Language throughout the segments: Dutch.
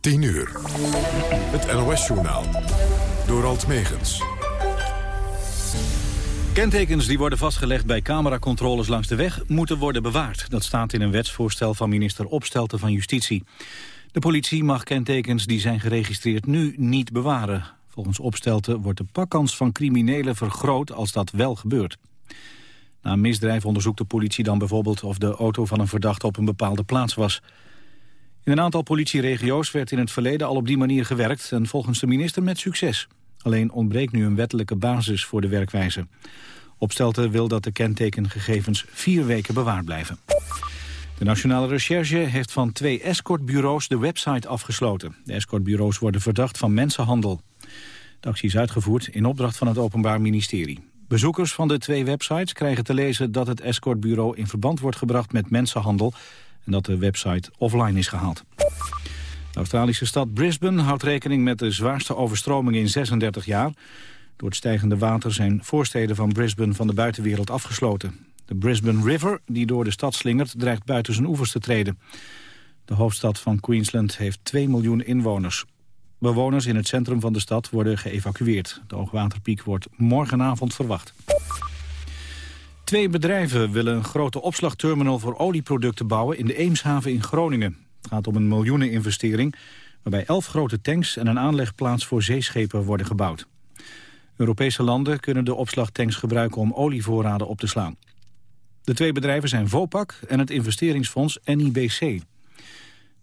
10 uur. Het NOS-journaal. Door Alt Megens. Kentekens die worden vastgelegd bij cameracontroles langs de weg... moeten worden bewaard. Dat staat in een wetsvoorstel van minister Opstelten van Justitie. De politie mag kentekens die zijn geregistreerd nu niet bewaren. Volgens Opstelten wordt de pakkans van criminelen vergroot als dat wel gebeurt. Na een misdrijf onderzoekt de politie dan bijvoorbeeld of de auto van een verdachte op een bepaalde plaats was. In een aantal politieregio's werd in het verleden al op die manier gewerkt en volgens de minister met succes. Alleen ontbreekt nu een wettelijke basis voor de werkwijze. Opstelten wil dat de kentekengegevens vier weken bewaard blijven. De Nationale Recherche heeft van twee escortbureaus de website afgesloten. De escortbureaus worden verdacht van mensenhandel. De actie is uitgevoerd in opdracht van het Openbaar Ministerie. Bezoekers van de twee websites krijgen te lezen dat het escortbureau in verband wordt gebracht met mensenhandel en dat de website offline is gehaald. De Australische stad Brisbane houdt rekening met de zwaarste overstroming in 36 jaar. Door het stijgende water zijn voorsteden van Brisbane van de buitenwereld afgesloten. De Brisbane River, die door de stad slingert, dreigt buiten zijn oevers te treden. De hoofdstad van Queensland heeft 2 miljoen inwoners. Bewoners in het centrum van de stad worden geëvacueerd. De hoogwaterpiek wordt morgenavond verwacht. Twee bedrijven willen een grote opslagterminal voor olieproducten bouwen in de Eemshaven in Groningen. Het gaat om een miljoeneninvestering waarbij elf grote tanks en een aanlegplaats voor zeeschepen worden gebouwd. Europese landen kunnen de opslagtanks gebruiken om olievoorraden op te slaan. De twee bedrijven zijn Vopak en het investeringsfonds NIBC.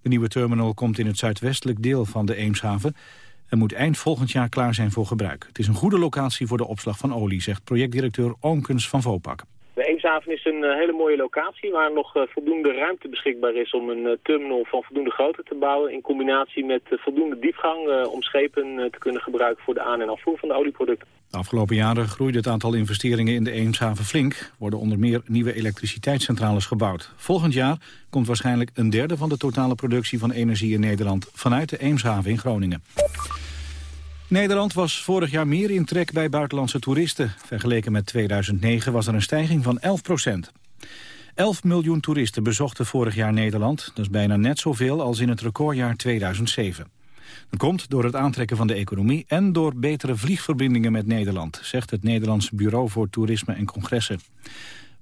De nieuwe terminal komt in het zuidwestelijk deel van de Eemshaven... en moet eind volgend jaar klaar zijn voor gebruik. Het is een goede locatie voor de opslag van olie, zegt projectdirecteur Oomkens van Vopak. Eemshaven is een eh, hele mooie locatie waar nog eh, voldoende ruimte beschikbaar is om een eh, terminal van voldoende grootte te bouwen. In combinatie met voldoende diepgang om schepen te kunnen gebruiken voor de aan- en afvoer van de olieproducten. De afgelopen jaren groeide het aantal investeringen in de Eemshaven flink. worden onder meer nieuwe elektriciteitscentrales gebouwd. Volgend jaar komt waarschijnlijk een derde van de totale productie van energie in Nederland vanuit de Eemshaven in Groningen. Nederland was vorig jaar meer in trek bij buitenlandse toeristen. Vergeleken met 2009 was er een stijging van 11 procent. 11 miljoen toeristen bezochten vorig jaar Nederland. Dat is bijna net zoveel als in het recordjaar 2007. Dat komt door het aantrekken van de economie en door betere vliegverbindingen met Nederland, zegt het Nederlandse Bureau voor Toerisme en Congressen.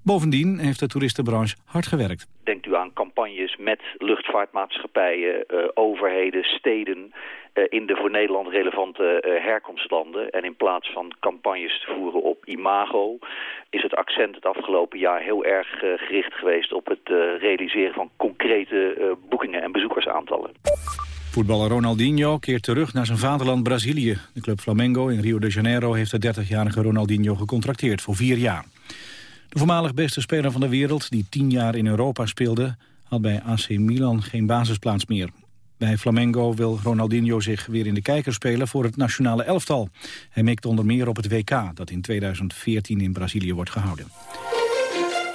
Bovendien heeft de toeristenbranche hard gewerkt. Denkt u aan campagnes met luchtvaartmaatschappijen, uh, overheden, steden... Uh, in de voor Nederland relevante uh, herkomstlanden. En in plaats van campagnes te voeren op imago... is het accent het afgelopen jaar heel erg gericht geweest... op het realiseren van concrete boekingen en bezoekersaantallen. Voetballer Ronaldinho keert terug naar zijn vaderland Brazilië. De club Flamengo in Rio de Janeiro heeft de 30-jarige Ronaldinho gecontracteerd voor vier jaar. De voormalig beste speler van de wereld, die tien jaar in Europa speelde... had bij AC Milan geen basisplaats meer. Bij Flamengo wil Ronaldinho zich weer in de kijker spelen voor het nationale elftal. Hij mikt onder meer op het WK, dat in 2014 in Brazilië wordt gehouden.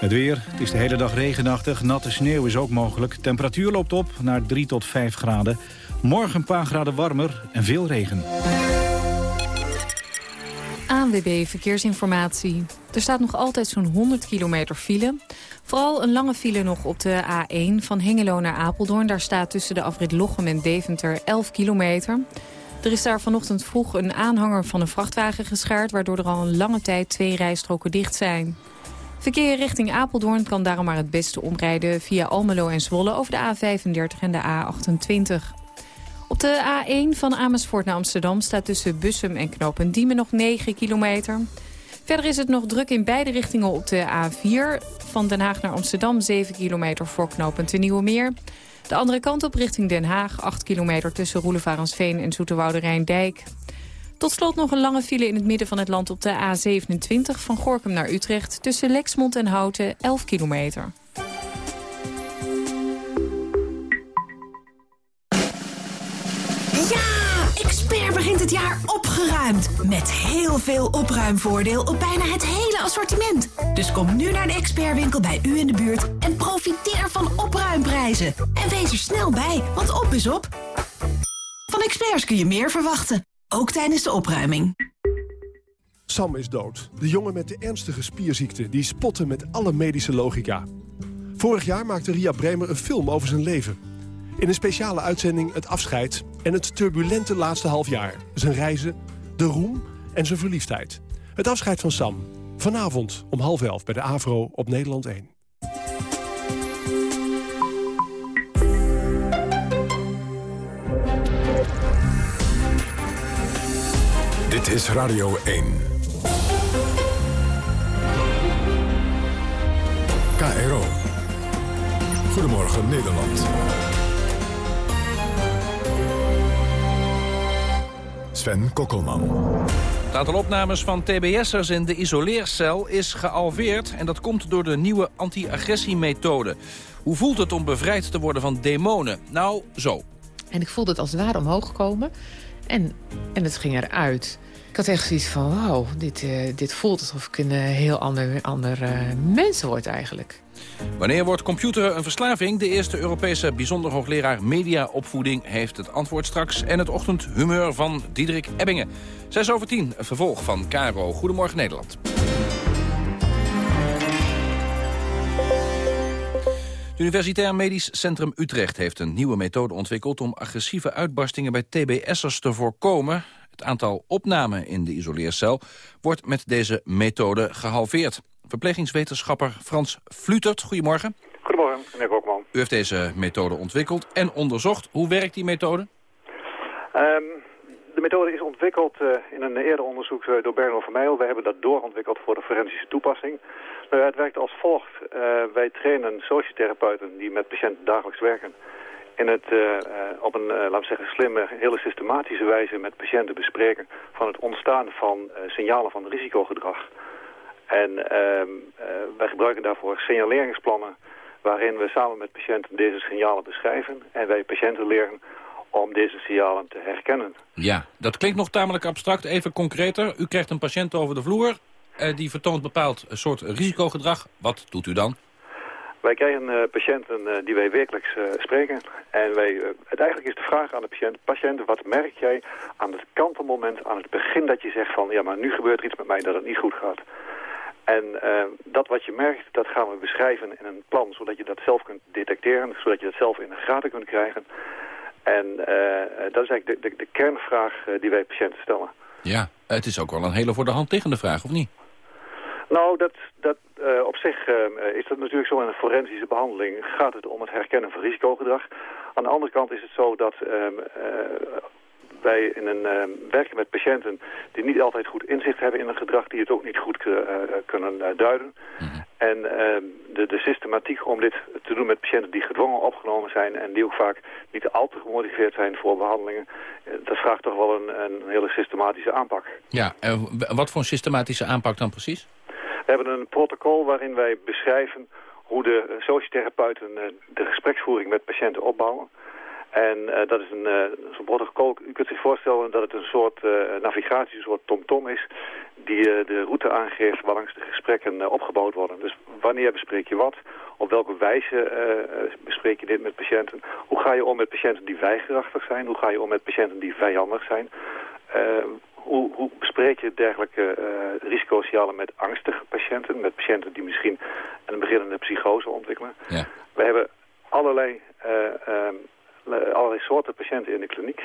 Het weer, het is de hele dag regenachtig, natte sneeuw is ook mogelijk. Temperatuur loopt op naar 3 tot 5 graden. Morgen een paar graden warmer en veel regen. ANWB Verkeersinformatie. Er staat nog altijd zo'n 100 kilometer file. Vooral een lange file nog op de A1 van Hengelo naar Apeldoorn. Daar staat tussen de afrit Lochem en Deventer 11 kilometer. Er is daar vanochtend vroeg een aanhanger van een vrachtwagen geschaard... waardoor er al een lange tijd twee rijstroken dicht zijn. Verkeer richting Apeldoorn kan daarom maar het beste omrijden... via Almelo en Zwolle over de A35 en de A28. Op de A1 van Amersfoort naar Amsterdam staat tussen Bussum en Knopendiemen nog 9 kilometer. Verder is het nog druk in beide richtingen op de A4. Van Den Haag naar Amsterdam 7 kilometer voor knooppunt Nieuwe Meer. De andere kant op richting Den Haag 8 kilometer tussen Roelevarensveen en Zoeterwoude Rijndijk. Tot slot nog een lange file in het midden van het land op de A27 van Gorkum naar Utrecht... tussen Lexmond en Houten 11 kilometer. Expert begint het jaar opgeruimd. Met heel veel opruimvoordeel op bijna het hele assortiment. Dus kom nu naar de expertwinkel bij u in de buurt en profiteer van opruimprijzen. En wees er snel bij, want op is op. Van experts kun je meer verwachten, ook tijdens de opruiming. Sam is dood. De jongen met de ernstige spierziekte die spotte met alle medische logica. Vorig jaar maakte Ria Bremer een film over zijn leven... In een speciale uitzending het afscheid en het turbulente laatste half jaar. Zijn reizen, de roem en zijn verliefdheid. Het afscheid van Sam. Vanavond om half elf bij de AVRO op Nederland 1. Dit is Radio 1. KRO. Goedemorgen Nederland. Sven Kokkelman. Het aantal opnames van TBS'ers in de isoleercel is gealveerd... en dat komt door de nieuwe anti-agressiemethode. Hoe voelt het om bevrijd te worden van demonen? Nou, zo. En ik voelde het als het ware omhoog komen. En, en het ging eruit. Ik had echt zoiets van, wauw, dit, uh, dit voelt alsof ik een uh, heel ander, ander uh, mens word eigenlijk. Wanneer wordt computeren een verslaving? De eerste Europese bijzonder hoogleraar mediaopvoeding heeft het antwoord straks. En het ochtendhumeur van Diederik Ebbingen. 6 over 10, het vervolg van Caro. Goedemorgen Nederland. Het Universitair Medisch Centrum Utrecht heeft een nieuwe methode ontwikkeld... om agressieve uitbarstingen bij TBS'ers te voorkomen. Het aantal opnamen in de isoleercel wordt met deze methode gehalveerd. Verplegingswetenschapper Frans Flutert, goedemorgen. Goedemorgen, meneer Kokman. U heeft deze methode ontwikkeld en onderzocht. Hoe werkt die methode? Um, de methode is ontwikkeld uh, in een eerder onderzoek uh, door Bernard Vermeijl. We hebben dat doorontwikkeld voor de forensische toepassing. Nou, het werkt als volgt. Uh, wij trainen sociotherapeuten die met patiënten dagelijks werken in het op een, laten we zeggen, slimme, hele systematische wijze met patiënten bespreken van het ontstaan van signalen van risicogedrag. En uh, uh, wij gebruiken daarvoor signaleringsplannen waarin we samen met patiënten deze signalen beschrijven. En wij patiënten leren om deze signalen te herkennen. Ja, dat klinkt nog tamelijk abstract. Even concreter. U krijgt een patiënt over de vloer. Uh, die vertoont bepaald een soort risicogedrag. Wat doet u dan? Wij krijgen uh, patiënten uh, die wij wekelijks uh, spreken. En wij, uiteindelijk is de vraag aan de patiënt... patiënt, wat merk jij aan het kantelmoment, aan het begin dat je zegt van... ja, maar nu gebeurt er iets met mij dat het niet goed gaat. En uh, dat wat je merkt, dat gaan we beschrijven in een plan... zodat je dat zelf kunt detecteren, zodat je dat zelf in de gaten kunt krijgen. En uh, dat is eigenlijk de, de, de kernvraag die wij patiënten stellen. Ja, het is ook wel een hele voor de hand liggende vraag, of niet? Nou, dat, dat, op zich is dat natuurlijk zo in een forensische behandeling. Gaat het om het herkennen van risicogedrag. Aan de andere kant is het zo dat ehm, wij in een, uh, werken met patiënten die niet altijd goed inzicht hebben in een gedrag, die het ook niet goed uh, kunnen uh, duiden. Mm -hmm. En ehm, de, de systematiek om dit te doen met patiënten die gedwongen opgenomen zijn en die ook vaak niet al te gemotiveerd zijn voor behandelingen, dat vraagt toch wel een, een hele systematische aanpak. Ja, en wat voor een systematische aanpak dan precies? We hebben een protocol waarin wij beschrijven hoe de sociotherapeuten de gespreksvoering met patiënten opbouwen. En uh, dat is een uh, zo'n protocol. U kunt zich voorstellen dat het een soort uh, navigatie, een soort tomtom -tom is... die de route aangeeft waarlangs de gesprekken opgebouwd worden. Dus wanneer bespreek je wat? Op welke wijze bespreek je dit met patiënten? Hoe ga je om met patiënten die weigerachtig zijn? Hoe ga je om met patiënten die vijandig zijn? hoe, hoe bespreek je dergelijke risicosignalen met angstige patiënten? Met patiënten die misschien een beginnende psychose ontwikkelen? Ja. We hebben allerlei allerlei soorten patiënten in de kliniek.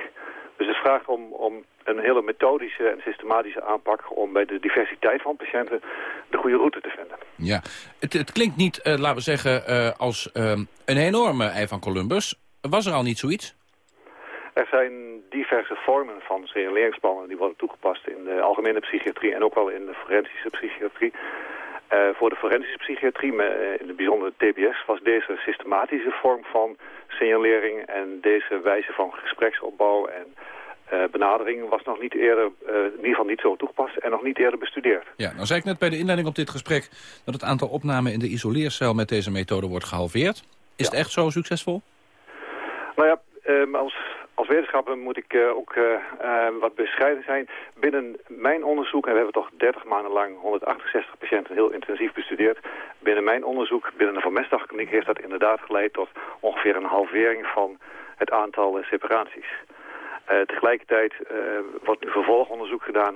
Dus het vraagt om, om een hele methodische en systematische aanpak... om bij de diversiteit van patiënten de goede route te vinden. Ja, het, het klinkt niet, uh, laten we zeggen, uh, als uh, een enorme ei van Columbus. Was er al niet zoiets? Er zijn diverse vormen van signaleringsplannen die worden toegepast in de algemene psychiatrie... en ook wel in de forensische psychiatrie... Uh, voor de forensische psychiatrie, uh, in het bijzonder TBS, was deze systematische vorm van signalering en deze wijze van gespreksopbouw en uh, benadering was nog niet eerder, in ieder geval niet zo toegepast en nog niet eerder bestudeerd. Ja, nou zei ik net bij de inleiding op dit gesprek dat het aantal opnamen in de isoleercel met deze methode wordt gehalveerd. Is ja. het echt zo succesvol? Nou ja, als als wetenschapper moet ik uh, ook uh, uh, wat bescheiden zijn. Binnen mijn onderzoek, en we hebben toch 30 maanden lang 168 patiënten heel intensief bestudeerd. Binnen mijn onderzoek, binnen de Van Mestdagkliniek, heeft dat inderdaad geleid tot ongeveer een halvering van het aantal separaties. tegelijkertijd wordt nu vervolgonderzoek gedaan,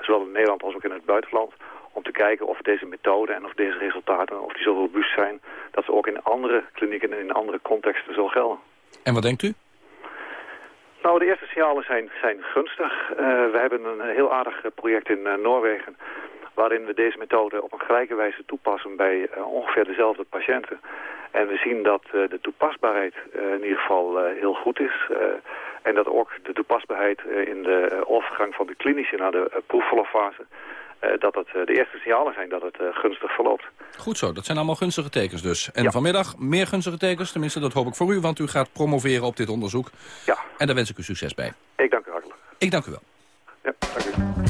zowel in Nederland als ook in het buitenland om te kijken of deze methode en of deze resultaten of die zo robuust zijn... dat ze ook in andere klinieken en in andere contexten zullen gelden. En wat denkt u? Nou, de eerste signalen zijn, zijn gunstig. we hebben een heel aardig project in Noorwegen waarin we deze methode op een gelijke wijze toepassen bij ongeveer dezelfde patiënten. En we zien dat de toepasbaarheid in ieder geval heel goed is. en dat ook de toepasbaarheid in de overgang van de klinische naar de proefvolgfase uh, dat het uh, de eerste signalen zijn dat het uh, gunstig verloopt. Goed zo, dat zijn allemaal gunstige tekens dus. En ja. vanmiddag meer gunstige tekens, tenminste dat hoop ik voor u... want u gaat promoveren op dit onderzoek. Ja. En daar wens ik u succes bij. Ik dank u hartelijk. Ik dank u wel. Ja, dank u.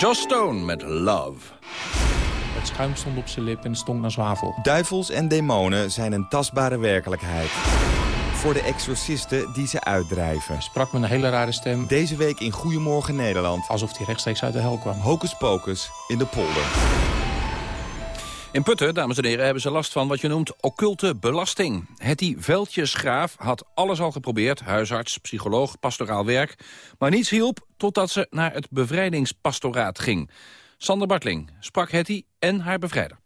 Joss Stone met Love. Het schuim stond op zijn lip en stonk naar zwavel. Duivels en demonen zijn een tastbare werkelijkheid. Voor de exorcisten die ze uitdrijven. Hij sprak met een hele rare stem. Deze week in Goedemorgen Nederland. Alsof hij rechtstreeks uit de hel kwam. Hocus pocus in de polder. In Putten, dames en heren, hebben ze last van wat je noemt occulte belasting. Hetty Veldjesgraaf had alles al geprobeerd. Huisarts, psycholoog, pastoraal werk. Maar niets hielp totdat ze naar het bevrijdingspastoraat ging. Sander Bartling sprak Hetty en haar bevrijder.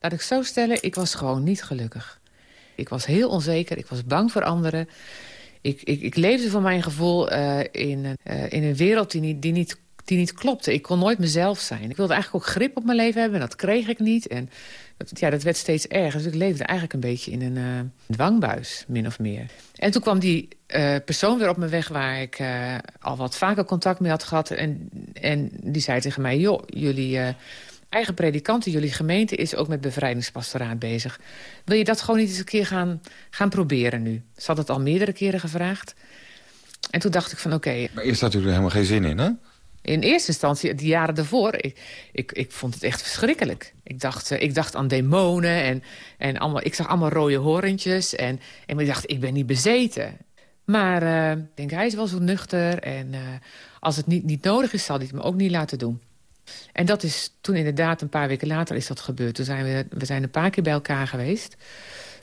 Laat ik zo stellen, ik was gewoon niet gelukkig. Ik was heel onzeker, ik was bang voor anderen. Ik, ik, ik leefde van mijn gevoel uh, in, uh, in een wereld die niet, die niet die niet klopte. Ik kon nooit mezelf zijn. Ik wilde eigenlijk ook grip op mijn leven hebben en dat kreeg ik niet. En dat, ja, dat werd steeds erger. Dus ik leefde eigenlijk een beetje in een uh, dwangbuis, min of meer. En toen kwam die uh, persoon weer op mijn weg waar ik uh, al wat vaker contact mee had gehad. En, en die zei tegen mij, joh, jullie eigen predikanten, jullie gemeente is ook met bevrijdingspastoraat bezig. Wil je dat gewoon niet eens een keer gaan, gaan proberen nu? Ze had het al meerdere keren gevraagd. En toen dacht ik van oké... Maar eerst had u er helemaal geen zin in, hè? In eerste instantie, de jaren daarvoor, ik, ik, ik vond het echt verschrikkelijk. Ik dacht, ik dacht aan demonen en, en allemaal, ik zag allemaal rode horentjes. En, en ik dacht, ik ben niet bezeten. Maar uh, ik denk, hij is wel zo nuchter. En uh, als het niet, niet nodig is, zal hij het me ook niet laten doen. En dat is toen inderdaad, een paar weken later is dat gebeurd. Toen zijn we, we zijn een paar keer bij elkaar geweest.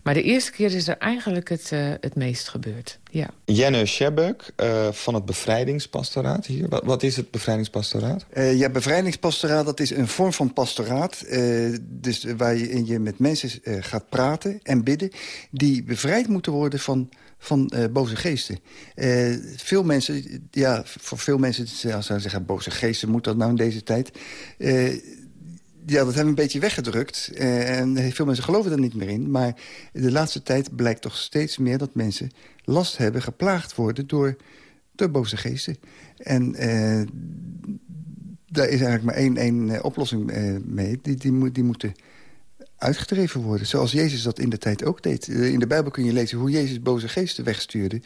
Maar de eerste keer is er eigenlijk het, uh, het meest gebeurd, ja. Jenne Schebeuk uh, van het Bevrijdingspastoraat hier. Wat, wat is het Bevrijdingspastoraat? Uh, ja, Bevrijdingspastoraat dat is een vorm van pastoraat. dus waar je, je met mensen gaat praten en bidden... die bevrijd moeten worden van van uh, boze geesten. Uh, veel mensen, ja, voor veel mensen ja, zou zeggen... boze geesten, moet dat nou in deze tijd? Uh, ja, dat hebben we een beetje weggedrukt. en veel mensen geloven er niet meer in. Maar de laatste tijd blijkt toch steeds meer dat mensen last hebben... geplaagd worden door, door boze geesten. En daar is eigenlijk maar één, één oplossing mee. Die, die, die moeten uitgedreven worden. Zoals Jezus dat in de tijd ook deed. Eh, in de Bijbel kun je lezen hoe Jezus boze geesten wegstuurde.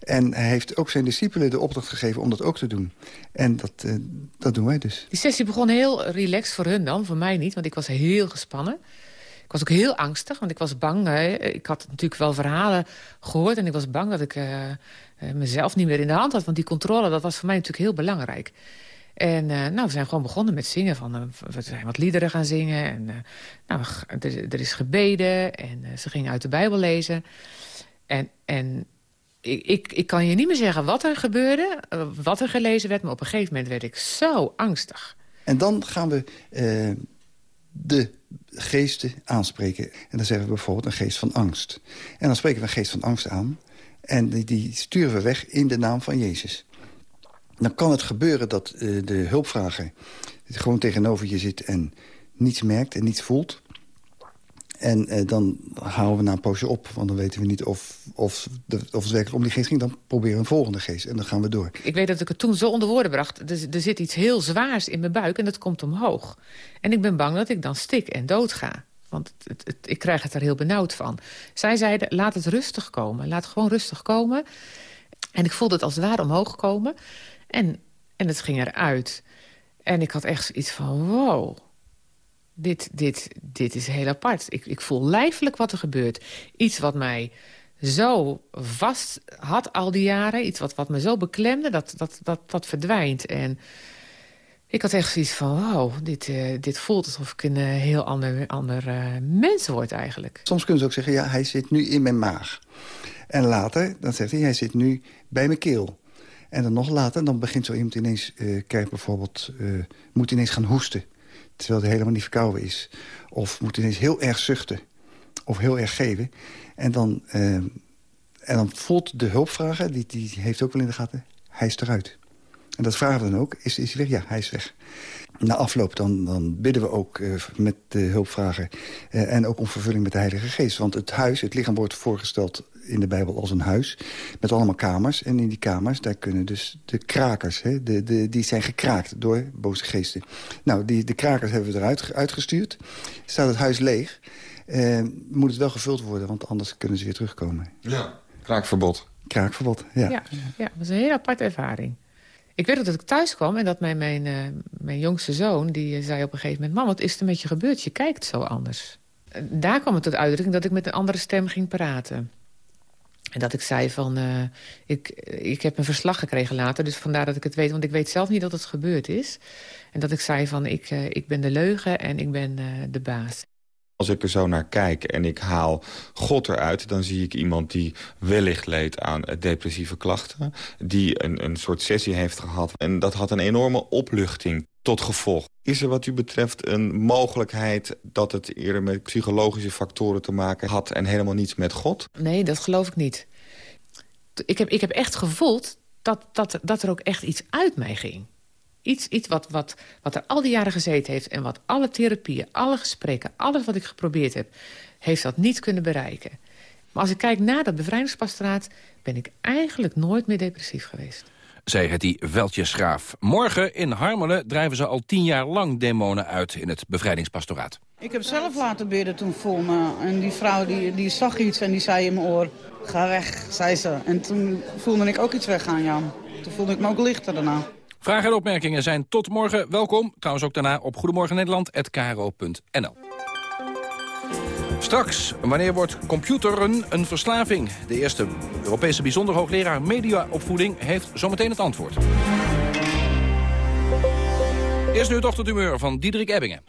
En hij heeft ook zijn discipelen de opdracht gegeven om dat ook te doen. En dat, uh, dat doen wij dus. Die sessie begon heel relaxed voor hun dan, voor mij niet. Want ik was heel gespannen. Ik was ook heel angstig, want ik was bang. Ik had natuurlijk wel verhalen gehoord... en ik was bang dat ik uh, mezelf niet meer in de hand had. Want die controle, dat was voor mij natuurlijk heel belangrijk. En uh, nou, we zijn gewoon begonnen met zingen. Van, uh, we zijn wat liederen gaan zingen. En, uh, nou, er, is gebeden. En ze gingen uit de Bijbel lezen. En, en ik, ik, ik, kan je niet meer zeggen wat er gebeurde. wat er gelezen werd. Maar op een gegeven moment werd ik zo angstig. En dan gaan we de geesten aanspreken. En dan zeggen we bijvoorbeeld een geest van angst. En dan spreken we een geest van angst aan. En die, die sturen we weg in de naam van Jezus dan kan het gebeuren dat uh, de hulpvrager gewoon tegenover je zit... en niets merkt en niets voelt. En uh, dan houden we na een poosje op. Want dan weten we niet of, of, het werkelijk om die geest ging. Dan proberen we een volgende geest. En dan gaan we door. Ik weet dat ik het toen zo onder woorden bracht. Er, zit iets heel zwaars in mijn buik en dat komt omhoog. En ik ben bang dat ik dan stik en dood ga. Want het, ik krijg het er heel benauwd van. Zij zeiden, laat het rustig komen. Laat gewoon rustig komen. En ik voelde het als het ware omhoog komen. En, en het ging eruit. En ik had echt iets van, wow, dit, dit, dit is heel apart. Ik, ik voel lijfelijk wat er gebeurt. Iets wat mij zo vast had al die jaren. Iets wat, wat me zo beklemde, dat, dat, dat, dat verdwijnt. En ik had echt zoiets van, wow, dit, uh, dit voelt alsof ik een uh, heel ander, ander uh, mens word eigenlijk. Soms kunnen ze ook zeggen, ja, hij zit nu in mijn maag. En later, dan zegt hij, hij zit nu bij mijn keel. En dan nog later, dan begint zo iemand ineens, uh, krijgt bijvoorbeeld, uh, moet ineens gaan hoesten. Terwijl hij helemaal niet verkouden is. Of moet ineens heel erg zuchten. Of heel erg geven. En dan, uh, en dan voelt de hulpvrager, die, die heeft ook wel in de gaten, hij is eruit. En dat vragen we dan ook, is, is hij weg? Ja, hij is weg. Na afloop dan, dan bidden we ook uh, met de hulpvrager... Uh, en ook om vervulling met de Heilige Geest. Want het huis, het lichaam wordt voorgesteld in de Bijbel als een huis. Met allemaal kamers. En in die kamers, daar kunnen dus de krakers... Hè, de, de, die zijn gekraakt door boze geesten. Nou, die, de krakers hebben we eruit uitgestuurd. Staat het huis leeg. Uh, moet het wel gevuld worden, want anders kunnen ze weer terugkomen. Ja, kraakverbod. Kraakverbod, ja. Ja, ja dat was een hele aparte ervaring. Ik weet dat ik thuis kwam en dat mijn, mijn, uh, mijn jongste zoon... die zei op een gegeven moment... mam, wat is er met je gebeurd? Je kijkt zo anders. Daar kwam het tot uitdrukking dat ik met een andere stem ging praten. En dat ik zei van, ik, ik heb een verslag gekregen later... dus vandaar dat ik het weet, want ik weet zelf niet dat het gebeurd is. En dat ik zei van, ik, ik ben de leugen en ik ben de baas. Als ik er zo naar kijk en ik haal God eruit... dan zie ik iemand die wellicht leed aan depressieve klachten... die een, een soort sessie heeft gehad. En dat had een enorme opluchting tot gevolg. Is er wat u betreft een mogelijkheid dat het eerder met psychologische factoren te maken had... en helemaal niets met God? Nee, dat geloof ik niet. Ik heb, ik heb echt gevoeld dat, dat, dat er ook echt iets uit mij ging. Iets, iets wat, wat, wat er al die jaren gezeten heeft... en wat alle therapieën, alle gesprekken, alles wat ik geprobeerd heb... heeft dat niet kunnen bereiken. Maar als ik kijk naar dat bevrijdingspastoraat... ben ik eigenlijk nooit meer depressief geweest zei het die Veldjesgraaf. Morgen in Harmelen drijven ze al tien jaar lang demonen uit in het bevrijdingspastoraat. Ik heb zelf laten bidden toen voor me. En die vrouw die, die zag iets en die zei in mijn oor, ga weg, zei ze. En toen voelde ik ook iets weggaan, Jan. Toen voelde ik me ook lichter daarna. Vragen en opmerkingen zijn tot morgen welkom. Trouwens ook daarna op Goedemorgen Nederland@kro.nl. Straks, wanneer wordt computeren een verslaving? De eerste Europese bijzonder hoogleraar mediaopvoeding heeft zometeen het antwoord. Eerst nu het ochtendhumeur van Diederik Ebbingen.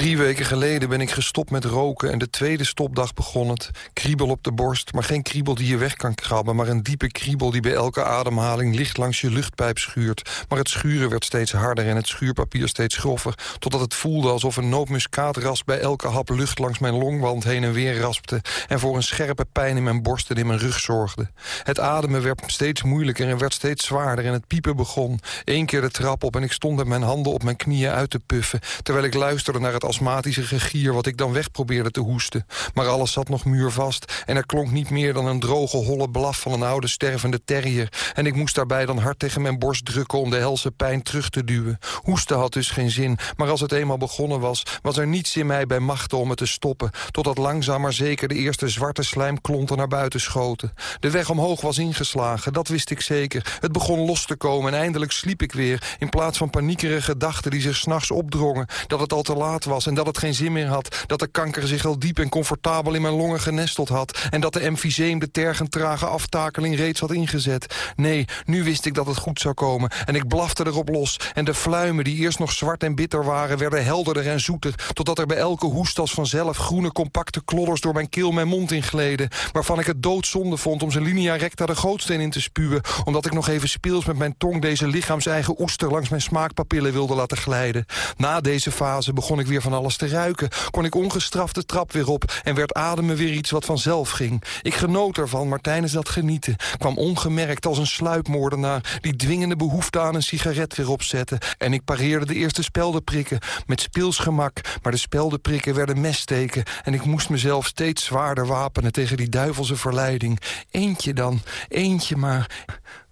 Drie weken geleden ben ik gestopt met roken en de tweede stopdag begon het. Kriebel op de borst, maar geen kriebel die je weg kan krabben... maar een diepe kriebel die bij elke ademhaling licht langs je luchtpijp schuurt. Maar het schuren werd steeds harder en het schuurpapier steeds groffer... totdat het voelde alsof een nootmuskaatras bij elke hap lucht langs mijn longwand heen en weer raspte... en voor een scherpe pijn in mijn borst en in mijn rug zorgde. Het ademen werd steeds moeilijker en werd steeds zwaarder en het piepen begon. Eén keer de trap op en ik stond met mijn handen op mijn knieën uit te puffen... terwijl ik luisterde naar het astmatische gegier... wat ik dan weg probeerde te hoesten. Maar alles zat nog muurvast en er klonk niet meer dan een droge holle blaf... van een oude stervende terrier. En ik moest daarbij dan hard tegen mijn borst drukken... om de helse pijn terug te duwen. Hoesten had dus geen zin, maar als het eenmaal begonnen was... was er niets in mij bij machten om het te stoppen... totdat langzaam maar zeker de eerste zwarte slijmklonten naar buiten schoten. De weg omhoog was ingeslagen, dat wist ik zeker. Het begon los te komen en eindelijk sliep ik weer... in plaats van paniekerige gedachten die zich s'nachts opdrongen... dat het al te laat was en dat het geen zin meer had... dat de kanker zich al diep en comfortabel in mijn longen genesteld had... en dat de emfyseem de tergend trage aftakeling reeds had ingezet. Nee, nu wist ik dat het goed zou komen en ik blafte erop los... en de fluimen die eerst nog zwart en bitter waren... werden helderder en zoeter, totdat er bij elke hoest als vanzelf... groene compacte klodders door mijn keel mijn mond ingleden... waarvan ik het doodzonde vond om zijn linea recta de gootsteen in te spuwen... omdat ik nog even speels met mijn tong deze lichaams-eigen oester... langs mijn smaakpapillen wilde laten glijden. Na deze fase begon ik weer van alles te ruiken. Kon ik ongestraft de trap weer op en werd ademen weer iets wat vanzelf ging. Ik genoot ervan, maar tijdens dat genieten kwam ongemerkt als een sluipmoordenaar... die dwingende behoefte aan een sigaret weer opzette. En ik pareerde de eerste speldenprikken met speelsgemak. Maar de speldenprikken werden messteken... en ik moest mezelf steeds zwaarder wapenen tegen die duivelse verleiding. Eentje dan, eentje maar.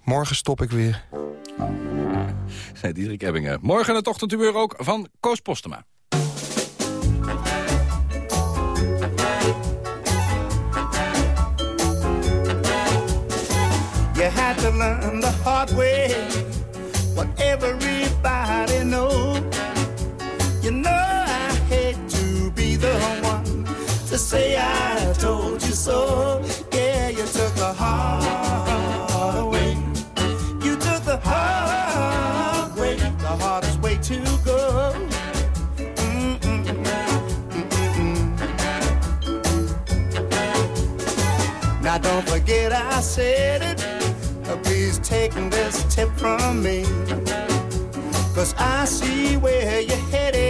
Morgen stop ik weer. Zei Diederik Ebbingen. Morgen het ochtendhumeur ook van Koos Postema. To learn the hard way what everybody knows. You know I hate to be the one to say I told you so. Yeah, you took the hard way. You took the hard way, the hardest way to go. Now don't forget I said it. Please take this tip from me. Cause I see where you're headed.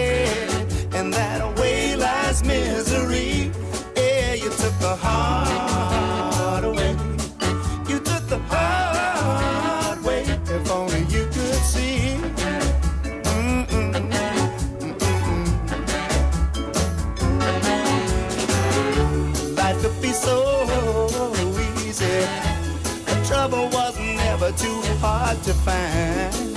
Hard to find.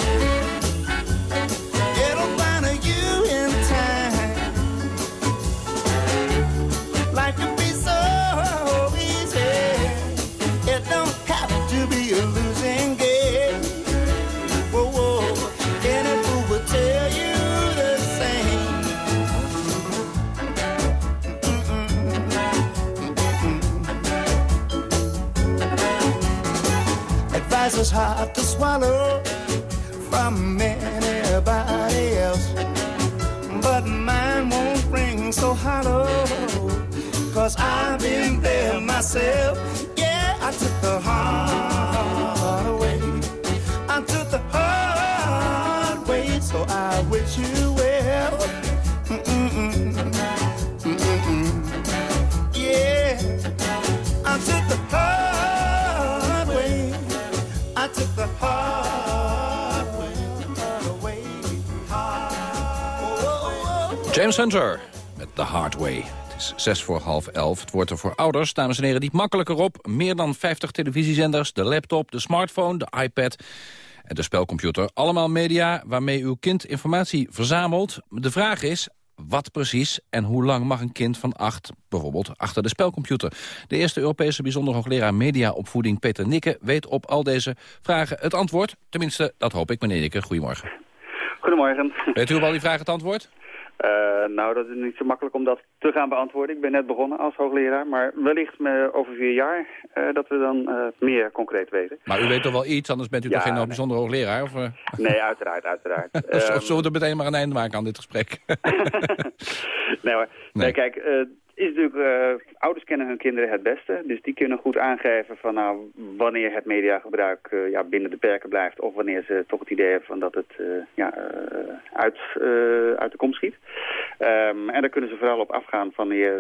Met The Hard Way. Het is zes voor half elf. Het wordt er voor ouders, dames en heren, niet makkelijker op. Meer dan 50 televisiezenders, de laptop, de smartphone, de iPad en de spelcomputer. Allemaal media waarmee uw kind informatie verzamelt. De vraag is, wat precies en hoe lang mag een kind van acht bijvoorbeeld achter de spelcomputer? De eerste Europese bijzonder hoogleraar mediaopvoeding Peter Nikke weet op al deze vragen het antwoord. Tenminste, dat hoop ik, meneer Nikke. Goedemorgen. Goedemorgen. Weet u op al die vragen het antwoord? Uh, nou, dat is niet zo makkelijk om dat te gaan beantwoorden. Ik ben net begonnen als hoogleraar, maar wellicht me over vier jaar uh, dat we dan uh, meer concreet weten. Maar u weet toch wel iets, anders bent u Ja, toch geen nee. bijzondere hoogleraar? Of, Nee, uiteraard, uiteraard. of Ehm, zullen we er meteen maar een einde maken aan dit gesprek? nee hoor. Nee, kijk, eh, is natuurlijk, eh, ouders kennen hun kinderen het beste. Dus die kunnen goed aangeven van nou, wanneer het mediagebruik eh, ja, binnen de perken blijft. Of wanneer ze toch het idee hebben van dat het eh, ja, uit, uit de kom schiet. Ehm, en daar kunnen ze vooral op afgaan wanneer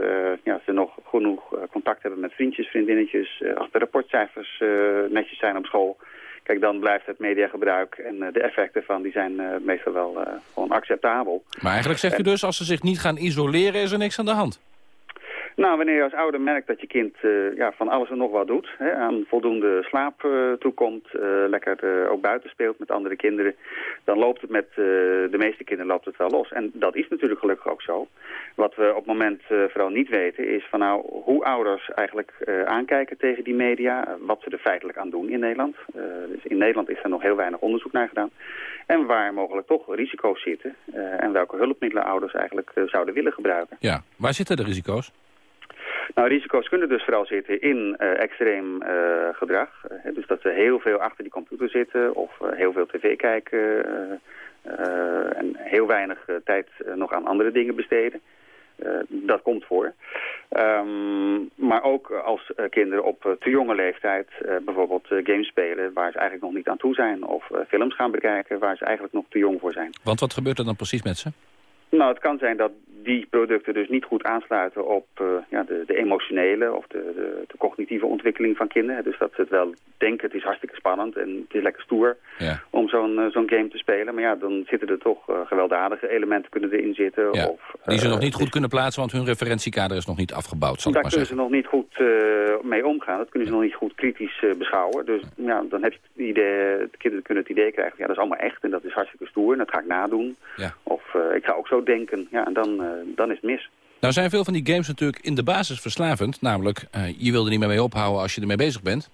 ja, ze nog genoeg contact hebben met vriendjes, vriendinnetjes. als de rapportcijfers netjes zijn op school. Kijk, dan blijft het mediagebruik en de effecten van die zijn meestal wel gewoon acceptabel. Maar eigenlijk zegt u dus, als ze zich niet gaan isoleren, is er niks aan de hand. Nou, wanneer je als ouder merkt dat je kind eh, ja, van alles en nog wat doet, hè, aan voldoende slaap eh, toekomt, eh, lekker ook buiten speelt met andere kinderen, dan loopt het met de meeste kinderen loopt het wel los. En dat is natuurlijk gelukkig ook zo. Wat we op het moment vooral niet weten is van nou hoe ouders eigenlijk aankijken tegen die media, wat ze er feitelijk aan doen in Nederland. Dus in Nederland is er nog heel weinig onderzoek naar gedaan. En waar mogelijk toch risico's zitten en welke hulpmiddelen ouders eigenlijk zouden willen gebruiken. Ja, waar zitten de risico's? Nou, risico's kunnen dus vooral zitten in eh, extreem eh, gedrag. Eh, dus dat ze heel veel achter die computer zitten of heel veel tv kijken en heel weinig tijd nog aan andere dingen besteden. Dat komt voor. Ehm, maar ook als kinderen op te jonge leeftijd bijvoorbeeld games spelen waar ze eigenlijk nog niet aan toe zijn. Of films gaan bekijken waar ze eigenlijk nog te jong voor zijn. Want wat gebeurt er dan precies met ze? Nou, het kan zijn dat die producten dus niet goed aansluiten op eh, ja, de, de emotionele of de, de, de cognitieve ontwikkeling van kinderen. Dus dat ze het wel denken, het is hartstikke spannend en het is lekker stoer Ja. om zo'n eh, zo'n game te spelen. Maar ja, dan zitten er toch eh, gewelddadige elementen kunnen erin zitten. Ja, Of, Die ze nog niet goed kunnen plaatsen, want hun referentiekader is nog niet afgebouwd, zal ik daar maar kunnen zeggen. ze nog niet goed mee omgaan. Dat kunnen ze nog niet goed kritisch beschouwen. Dus ja, dan heb je het idee, de kinderen kunnen het idee krijgen, ja, dat is allemaal echt en dat is hartstikke stoer en dat ga ik nadoen. Ja. Of ik ga ook zo denken. Ja, en dan, dan is het mis. Nou zijn veel van die games natuurlijk in de basis verslavend. Namelijk, eh, je wil er niet meer mee ophouden als je ermee bezig bent.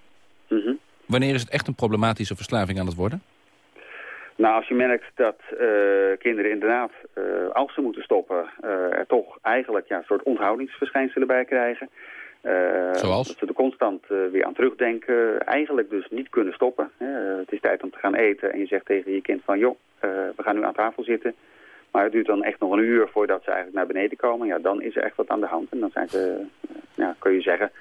Mhm. Wanneer is het echt een problematische verslaving aan het worden? Nou, als je merkt dat eh, kinderen inderdaad, eh, als ze moeten stoppen, eh, er toch eigenlijk ja, een soort onthoudingsverschijnselen bij krijgen. Eh, Zoals? Dat ze er constant eh, weer aan terugdenken, eigenlijk dus niet kunnen stoppen. Eh, het is tijd om te gaan eten en je zegt tegen je kind van, joh, eh, we gaan nu aan tafel zitten. Maar het duurt dan echt nog een uur voordat ze eigenlijk naar beneden komen. Ja, dan is er echt wat aan de hand. En dan zijn ze, ja, kun je zeggen,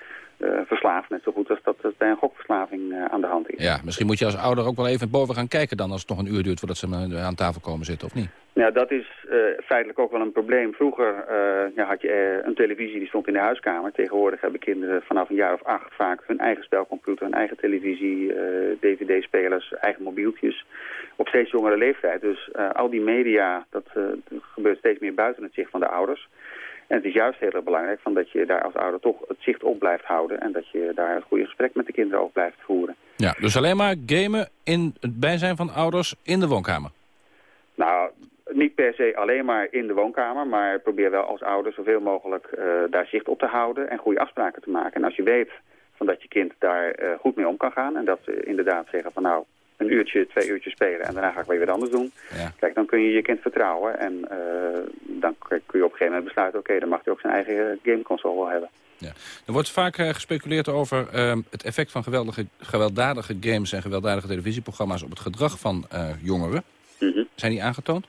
verslaafd. Net zo goed als dat het bij een gokverslaving eh, aan de hand is. Ja, misschien moet je als ouder ook wel even boven gaan kijken dan als het nog een uur duurt voordat ze eh, aan tafel komen zitten, of niet? Ja, dat is eh, feitelijk ook wel een probleem. Vroeger eh, ja, had je eh, een televisie die stond in de huiskamer. Tegenwoordig hebben kinderen vanaf een jaar of acht vaak hun eigen spelcomputer, hun eigen televisie, eh, dvd-spelers, eigen mobieltjes. Op steeds jongere leeftijd. Dus eh, al die media, dat eh, gebeurt steeds meer buiten het zicht van de ouders. En het is juist heel erg belangrijk van dat je daar als ouder toch het zicht op blijft houden. En dat je daar het goede gesprek met de kinderen ook blijft voeren. Ja, dus alleen maar gamen in het bijzijn van ouders in de woonkamer. Nou, niet per se alleen maar in de woonkamer, maar probeer wel als ouder zoveel mogelijk eh, daar zicht op te houden en goede afspraken te maken. En als je weet van dat je kind daar eh, goed mee om kan gaan en dat ze inderdaad zeggen van nou, een uurtje, twee uurtjes spelen en daarna ga ik weer wat anders doen. Ja. Kijk, dan kun je je kind vertrouwen en eh, dan kun je op een gegeven moment besluiten, oké, dan mag hij ook zijn eigen gameconsole wel hebben. Er wordt vaak eh, gespeculeerd over ehm, het effect van geweldige, gewelddadige games en gewelddadige televisieprogramma's op het gedrag van eh, jongeren. Zijn die aangetoond?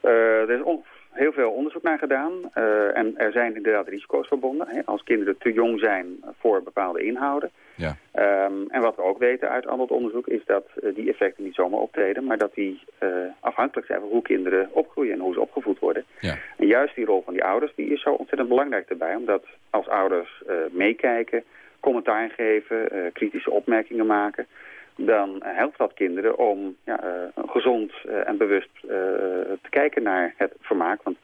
Er is on- heel veel onderzoek naar gedaan eh, en er zijn inderdaad risico's verbonden. Hè, als kinderen te jong zijn voor bepaalde inhouden. Ja. Ehm, en wat we ook weten uit al dat onderzoek is dat eh, die effecten niet zomaar optreden, maar dat die eh, afhankelijk zijn van hoe kinderen opgroeien en hoe ze opgevoed worden. Ja. En juist die rol van die ouders die is zo ontzettend belangrijk daarbij, omdat als ouders meekijken, commentaar geven, kritische opmerkingen maken, dan helpt dat kinderen om ja, eh, gezond eh, en bewust eh, te kijken naar het vermaak. Want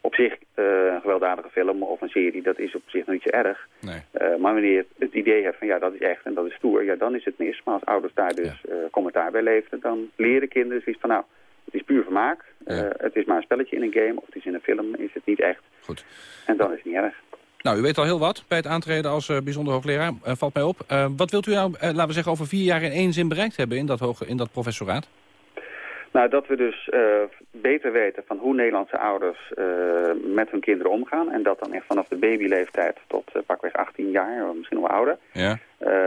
op zich, een gewelddadige film of een serie, dat is op zich nog niet zo erg. Nee. Maar wanneer je het idee hebt van ja, dat is echt en dat is stoer, ja, dan is het mis. Maar als ouders daar dus commentaar bij leveren, dan leren kinderen zoiets van nou, het is puur vermaak. Het is maar een spelletje in een game of het is in een film, is het niet echt. Goed. En dan is het niet erg. Nou, u weet al heel wat bij het aantreden als eh, bijzonder hoogleraar. Eh, valt mij op. Eh, wat wilt u nou, laten we zeggen, over vier jaar in één zin bereikt hebben in dat, hoge, in dat professoraat? Nou, dat we dus uh, beter weten van hoe Nederlandse ouders uh, met hun kinderen omgaan. En dat dan echt vanaf de babyleeftijd tot uh, pakweg 18 jaar, of misschien wel ouder. Ja.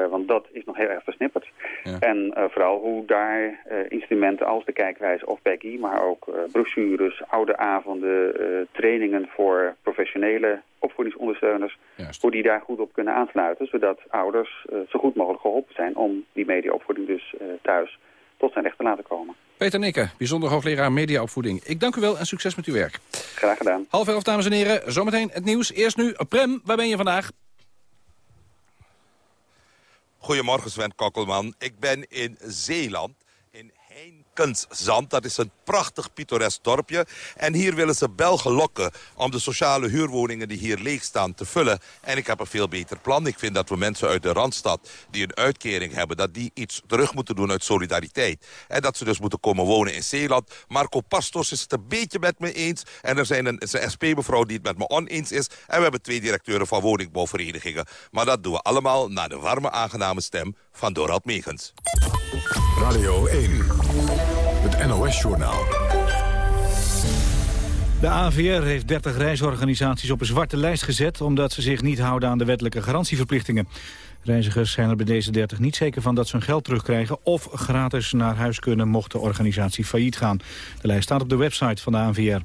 want dat is nog heel erg versnipperd. Ja. En vooral hoe daar instrumenten als de kijkwijze of Becky, maar ook brochures, oude avonden, trainingen voor professionele opvoedingsondersteuners, Juist. hoe die daar goed op kunnen aansluiten. Zodat ouders zo goed mogelijk geholpen zijn om die mediaopvoeding dus thuis tot zijn recht te laten komen. Peter Nikke, bijzonder hoogleraar mediaopvoeding. Ik dank u wel en succes met uw werk. Graag gedaan. Half elf, dames en heren. Zometeen het nieuws. Eerst nu, Prem, waar ben je vandaag? Goedemorgen Sven Kokkelman. Ik ben in Zeeland, Dat is een prachtig pittoresk dorpje. En hier willen ze Belgen lokken om de sociale huurwoningen die hier leeg staan te vullen. En ik heb een veel beter plan. Ik vind dat we mensen uit de Randstad die een uitkering hebben... dat die iets terug moeten doen uit solidariteit. En dat ze dus moeten komen wonen in Zeeland. Marco Pastos is het een beetje met me eens. En er zijn een SP-mevrouw die het met me oneens is. En we hebben twee directeuren van woningbouwverenigingen. Maar dat doen we allemaal naar de warme, aangename stem van Dorald Megens. Radio 1. Het NOS-journaal. De AVR heeft 30 reisorganisaties op een zwarte lijst gezet... omdat ze zich niet houden aan de wettelijke garantieverplichtingen. Reizigers zijn er bij deze 30 niet zeker van dat ze hun geld terugkrijgen... of gratis naar huis kunnen mocht de organisatie failliet gaan. De lijst staat op de website van de AVR.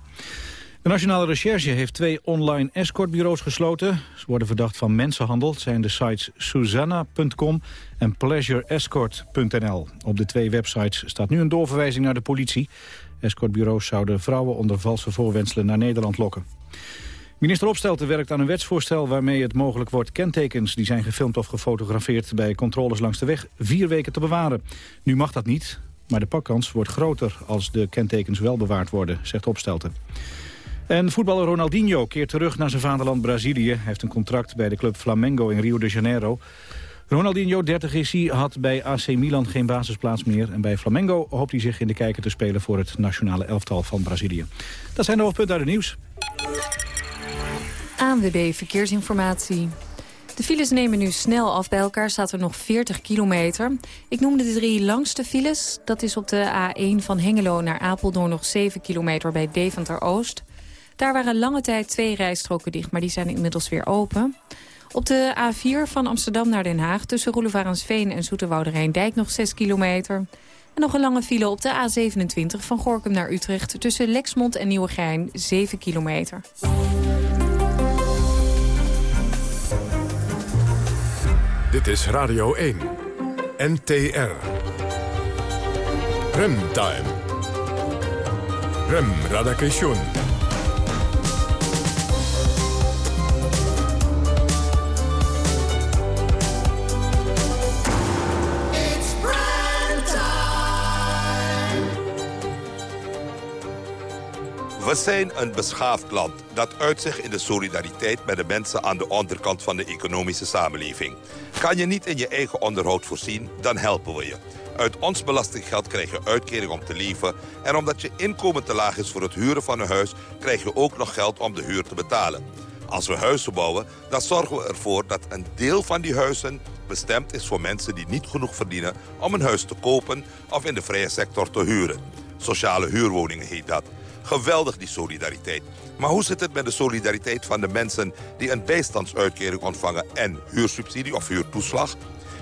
De Nationale Recherche heeft twee online escortbureaus gesloten. Ze worden verdacht van mensenhandel. Zijn de sites Susanna.com en pleasureescort.nl. Op de twee websites staat nu een doorverwijzing naar de politie. Escortbureaus zouden vrouwen onder valse voorwenselen naar Nederland lokken. Minister Opstelten werkt aan een wetsvoorstel waarmee het mogelijk wordt kentekens die zijn gefilmd of gefotografeerd bij controles langs de weg vier weken te bewaren. Nu mag dat niet, maar de pakkans wordt groter als de kentekens wel bewaard worden, zegt Opstelten. En voetballer Ronaldinho keert terug naar zijn vaderland Brazilië. Hij heeft een contract bij de club Flamengo in Rio de Janeiro. Ronaldinho, 30 is hij, had bij AC Milan geen basisplaats meer. En bij Flamengo hoopt hij zich in de kijker te spelen voor het nationale elftal van Brazilië. Dat zijn de hoofdpunten uit het nieuws. ANWB Verkeersinformatie. De files nemen nu snel af. Bij elkaar staat er nog 40 kilometer. Ik noem de drie langste files. Dat is op de A1 van Hengelo naar Apeldoorn nog 7 kilometer bij Deventer-Oost. Daar waren lange tijd twee rijstroken dicht, maar die zijn inmiddels weer open. Op de A4 van Amsterdam naar Den Haag tussen Roelevarensveen en Zoeterwoude Rijndijk nog 6 kilometer. En nog een lange file op de A27 van Gorkum naar Utrecht tussen Lexmond en Nieuwegein 7 kilometer. Dit is Radio 1. NTR. Remtime. Rem Radakation. We zijn een beschaafd land dat uitzicht in de solidariteit met de mensen aan de onderkant van de economische samenleving. Kan je niet in je eigen onderhoud voorzien, dan helpen we je. Uit ons belastinggeld krijg je uitkering om te leven. En omdat je inkomen te laag is voor het huren van een huis... krijg je ook nog geld om de huur te betalen. Als we huizen bouwen, dan zorgen we ervoor dat een deel van die huizen bestemd is voor mensen die niet genoeg verdienen om een huis te kopen of in de vrije sector te huren. Sociale huurwoningen heet dat. Geweldig die solidariteit. Maar hoe zit het met de solidariteit van de mensen die een bijstandsuitkering ontvangen en huursubsidie of huurtoeslag?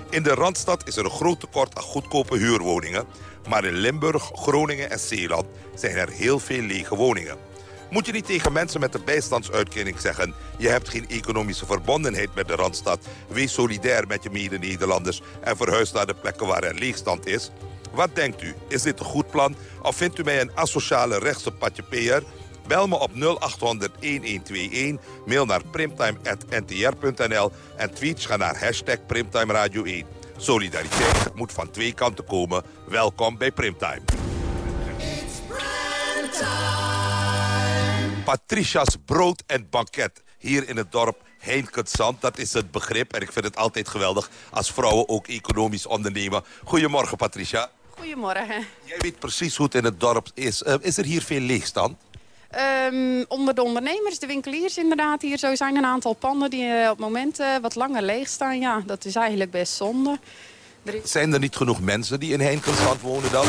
In de Randstad is er een groot tekort aan goedkope huurwoningen. Maar in Limburg, Groningen en Zeeland zijn er heel veel lege woningen. Moet je niet tegen mensen met een bijstandsuitkering zeggen... je hebt geen economische verbondenheid met de Randstad... wees solidair met je mede-Nederlanders... en verhuis naar de plekken waar er leegstand is... Wat denkt u? Is dit een goed plan? Of vindt u mij een asociale rechtse patjepeer? Bel me op 0800-1121, mail naar primtime.ntr.nl... en tweets gaan naar hashtag Primtime Radio 1. Solidariteit moet van twee kanten komen. Welkom bij Primtime. Patricia's brood en banket hier in het dorp Heinkensand. Dat is het begrip en ik vind het altijd geweldig als vrouwen ook economisch ondernemen. Goedemorgen Patricia. Goedemorgen. Jij weet precies hoe het in het dorp is. Uh, is er hier veel leegstand? Um, onder de ondernemers, de winkeliers inderdaad. Hier zo zijn een aantal panden die uh, op het moment uh, wat langer leeg staan. Ja, dat is eigenlijk best zonde. Er is... Zijn er niet genoeg mensen die in Heinkensand wonen dan?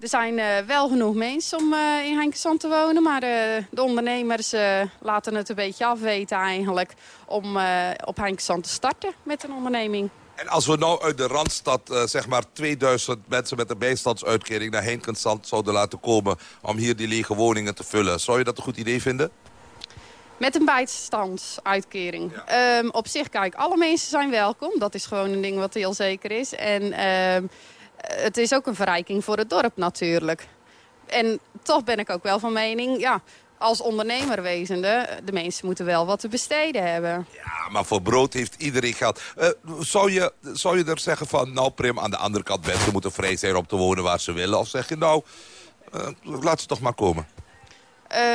Er zijn uh, wel genoeg mensen om uh, in Heinkensand te wonen. Maar uh, de ondernemers laten het een beetje afweten eigenlijk... om op Heinkensand te starten met een onderneming. En als we nou uit de Randstad zeg maar 2000 mensen met een bijstandsuitkering... naar Heinkensand zouden laten komen om hier die lege woningen te vullen... zou je dat een goed idee vinden? Met een bijstandsuitkering. Ja. Um, op zich, kijk, alle mensen zijn welkom. Dat is gewoon een ding wat heel zeker is. En... Um, het is ook een verrijking voor het dorp natuurlijk. En toch ben ik ook wel van mening, ja, als ondernemer wezende, de mensen moeten wel wat te besteden hebben. Ja, maar voor brood heeft iedereen geld. Uh, zou, je, zou je er zeggen van, nou Prim, aan de andere kant mensen moeten vrij zijn om te wonen waar ze willen? Of zeg je nou, uh, laat ze toch maar komen?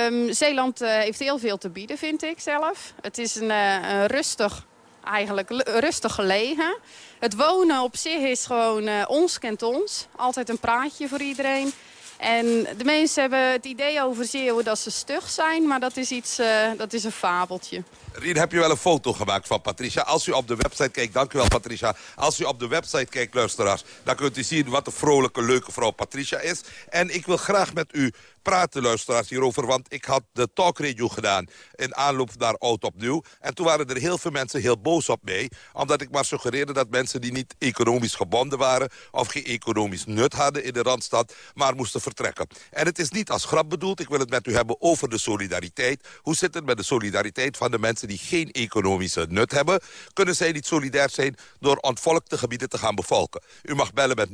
Um, Zeeland uh, heeft heel veel te bieden, vind ik zelf. Het is een, een rustig, eigenlijk rustig gelegen. Het wonen op zich is gewoon ons kent ons. Altijd een praatje voor iedereen. En de mensen hebben het idee over Zeeuwen dat ze stug zijn, maar dat is, iets, uh, dat is een fabeltje. Rien, heb je wel een foto gemaakt van Patricia? Als u op de website kijkt, dank u wel Patricia. Als u op de website kijkt, luisteraars, dan kunt u zien wat een vrolijke, leuke vrouw Patricia is. En ik wil graag met u praten, luisteraars, hierover. Want ik had de talkradio gedaan in aanloop naar Oud Opnieuw. En toen waren er heel veel mensen heel boos op mij. Omdat ik maar suggereerde dat mensen die niet economisch gebonden waren... of geen economisch nut hadden in de Randstad, maar moesten vertrekken. En het is niet als grap bedoeld. Ik wil het met u hebben over de solidariteit. Hoe zit het met de solidariteit van de mensen die geen economische nut hebben? Kunnen zij niet solidair zijn door ontvolkte gebieden te gaan bevolken? U mag bellen met 0800-1121.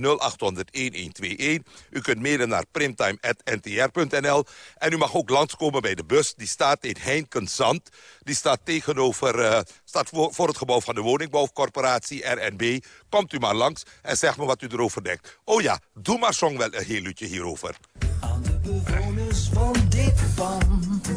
U kunt mailen naar primtime.ntr en u mag ook langskomen bij de bus. Die staat in Heinkensand. Die staat tegenover, uh, staat voor, voor, het gebouw van de woningbouwcorporatie RNB. Komt u maar langs en zeg me wat u erover denkt. Oh ja, doe maar zong wel een heel liedje hierover. Aan de bewoners van dit pand,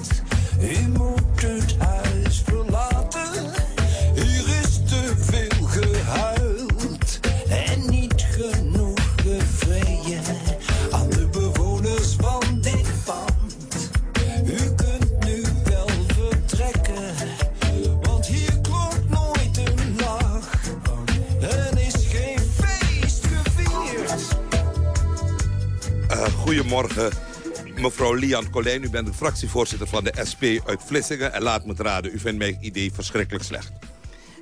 Goedemorgen, mevrouw Lian Colijn. U bent de fractievoorzitter van de SP uit Vlissingen. En laat me het raden, u vindt mijn idee verschrikkelijk slecht.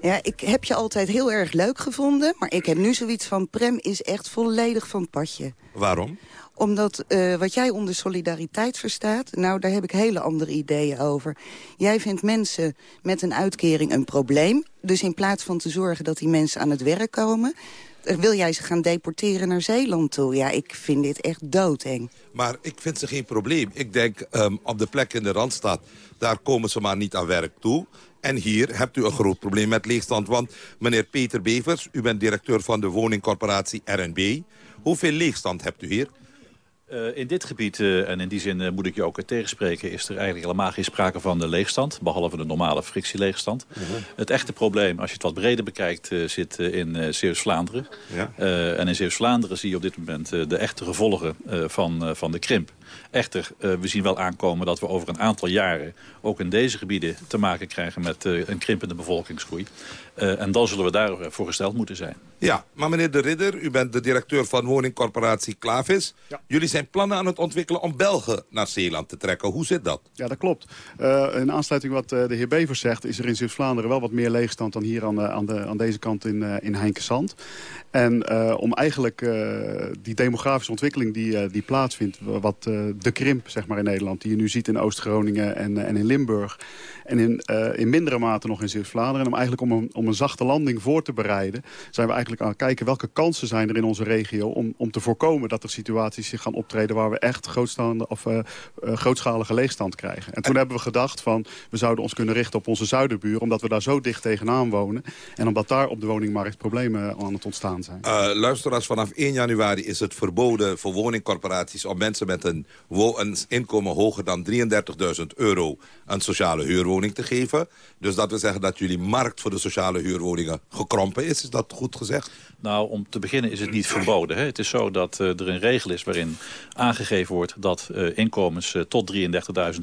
Ja, ik heb je altijd heel erg leuk gevonden. Maar ik heb nu zoiets van, Prem is echt volledig van padje. Waarom? Omdat uh, wat jij onder solidariteit verstaat... nou, daar heb ik hele andere ideeën over. Jij vindt mensen met een uitkering een probleem. Dus in plaats van te zorgen dat die mensen aan het werk komen wil jij ze gaan deporteren naar Zeeland toe? Ja, ik vind dit echt doodeng. Maar ik vind ze geen probleem. Ik denk, um, op de plek in de Randstad, daar komen ze maar niet aan werk toe. En hier hebt u een groot probleem met leegstand. Want meneer Peter Bevers, u bent directeur van de woningcorporatie RNB. Hoeveel leegstand hebt u hier? Uh, in dit gebied, uh, en in die zin uh, moet ik je ook tegenspreken... is er eigenlijk helemaal geen sprake van de leegstand. Behalve de normale frictieleegstand. -huh. Het echte probleem, als je het wat breder bekijkt... zit in Zeeuws-Vlaanderen. Ja. en in Zeeuws-Vlaanderen zie je op dit moment de echte gevolgen van, van de krimp. Echter, we zien wel aankomen dat we over een aantal jaren... ook in deze gebieden te maken krijgen met een krimpende bevolkingsgroei. en dan zullen we daarvoor gesteld moeten zijn. Ja, maar meneer De Ridder, u bent de directeur van woningcorporatie Klavis. Ja. Jullie zijn plannen aan het ontwikkelen om Belgen naar Zeeland te trekken. Hoe zit dat? Ja, dat klopt. Uh, in aansluiting wat de heer Bevers zegt... is er in Zuid-Vlaanderen wel wat meer leegstand dan hier aan, de, aan, de, aan deze kant in, uh, in Heinkensand. En om eigenlijk die demografische ontwikkeling die, die plaatsvindt... wat de krimp zeg maar, in Nederland, die je nu ziet in Oost-Groningen en, en in Limburg... en in, in mindere mate nog in Zuid-Vlaanderen... om eigenlijk om een, om een zachte landing voor te bereiden... zijn we eigenlijk aan het kijken welke kansen zijn er in onze regio... om, om te voorkomen dat er situaties zich gaan optreden... waar we echt of, grootschalige leegstand krijgen. En toen hebben we gedacht van... we zouden ons kunnen richten op onze zuiderbuur... omdat we daar zo dicht tegenaan wonen... en omdat daar op de woningmarkt problemen aan het ontstaan. Uh, luisteraars, vanaf 1 januari is het verboden voor woningcorporaties... om mensen met een, een inkomen hoger dan 33.000 euro... een sociale huurwoning te geven. Dus dat wil zeggen dat jullie markt voor de sociale huurwoningen gekrompen is. Is dat goed gezegd? Nou, om te beginnen is het niet verboden. Hè. Het is zo dat uh, er een regel is waarin aangegeven wordt... dat uh, inkomens uh, tot 33.000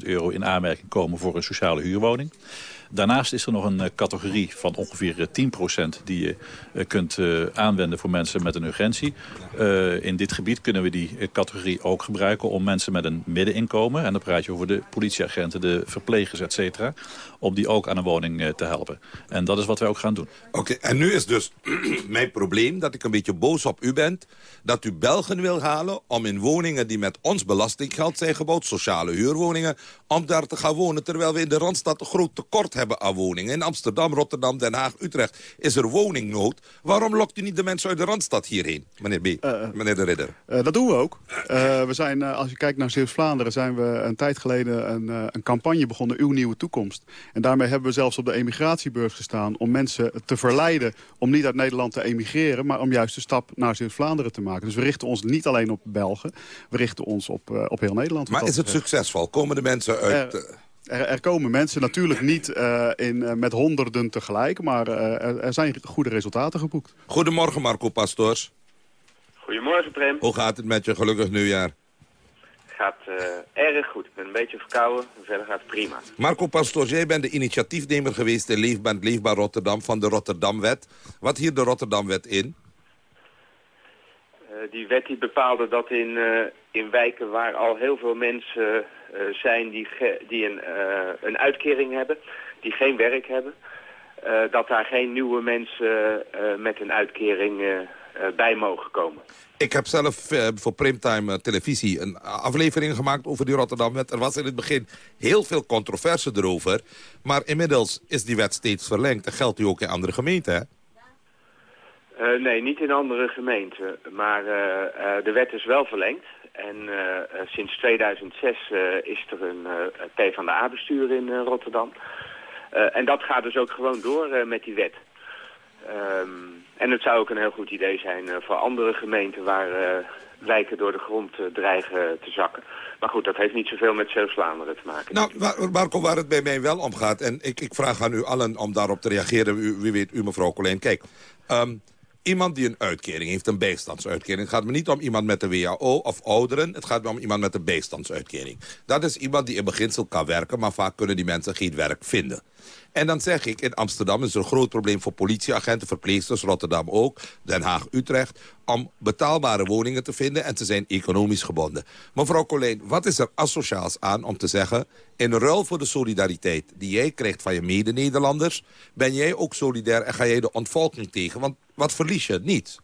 euro in aanmerking komen voor een sociale huurwoning. Daarnaast is er nog een categorie van ongeveer 10% die je kunt aanwenden voor mensen met een urgentie. in dit gebied kunnen we die categorie ook gebruiken om mensen met een middeninkomen... en dan praat je over de politieagenten, de verplegers, et cetera... om die ook aan een woning te helpen. En dat is wat wij ook gaan doen. Oké, en nu is dus mijn probleem dat ik een beetje boos op u ben... dat u Belgen wil halen om in woningen die met ons belastinggeld zijn gebouwd... sociale huurwoningen, om daar te gaan wonen... terwijl we in de Randstad een groot tekort hebben aan woningen. In Amsterdam, Rotterdam, Den Haag, Utrecht is er woningnood. Waarom lokt u niet de mensen uit de Randstad hierheen, meneer B., uh, meneer de Ridder? Uh, dat doen we ook. Uh, we zijn, als je kijkt naar Zeeuws-Vlaanderen... zijn we een tijd geleden een, een campagne begonnen, Uw Nieuwe Toekomst. En daarmee hebben we zelfs op de emigratiebeurs gestaan... om mensen te verleiden om niet uit Nederland te emigreren... maar om juist de stap naar Zeeuws-Vlaanderen te maken. Dus we richten ons niet alleen op Belgen, richten ons op, op heel Nederland. Maar is het succesvol? Komen de mensen uit... Er, er, komen mensen natuurlijk niet uh, in, uh, met honderden tegelijk, maar uh, er, er, zijn goede resultaten geboekt. Goedemorgen Marco Pastors. Goedemorgen Prem. Hoe gaat het met je? Gelukkig nieuwjaar. gaat erg goed. Ik ben een beetje verkouden, verder gaat het prima. Marco Pastors, jij bent de initiatiefnemer geweest in Leefbaar, Leefbaar Rotterdam van de Rotterdamwet. Wat hier de Rotterdamwet in? die wet die bepaalde dat in, in wijken waar al heel veel mensen uh, zijn die, die een, uh, een uitkering hebben, die geen werk hebben, uh, dat daar geen nieuwe mensen met een uitkering bij mogen komen. Ik heb zelf voor Primetime Televisie een aflevering gemaakt over die Rotterdam-wet. Er was in het begin heel veel controverse erover. Maar inmiddels is die wet steeds verlengd en geldt die ook in andere gemeenten? Uh, nee, niet in andere gemeenten. Maar uh, uh, de wet is wel verlengd. En sinds 2006 is er een P van de A-bestuur in Rotterdam. en dat gaat dus ook gewoon door met die wet. Um, en het zou ook een heel goed idee zijn voor andere gemeenten waar wijken door de grond dreigen te zakken. Maar goed, dat heeft niet zoveel met Zeeuws-Vlaanderen te maken. Nou, waar, Marco, waar het bij mij wel om gaat... en ik, ik vraag aan u allen om daarop te reageren, wie weet u mevrouw Colijn. Kijk, um, iemand die een uitkering heeft, een bijstandsuitkering. Het gaat me niet om iemand met een WHO of ouderen. Het gaat me om iemand met een bijstandsuitkering. Dat is iemand die in beginsel kan werken, maar vaak kunnen die mensen geen werk vinden. En dan zeg ik, in Amsterdam is er een groot probleem voor politieagenten, verpleegsters, Rotterdam ook, Den Haag, Utrecht, om betaalbare woningen te vinden en ze zijn economisch gebonden. Mevrouw Colijn, wat is er asociaals aan om te zeggen, in ruil voor de solidariteit die jij krijgt van je mede-Nederlanders, ben jij ook solidair en ga jij de ontvolking tegen? Want wat verlies je? Niet.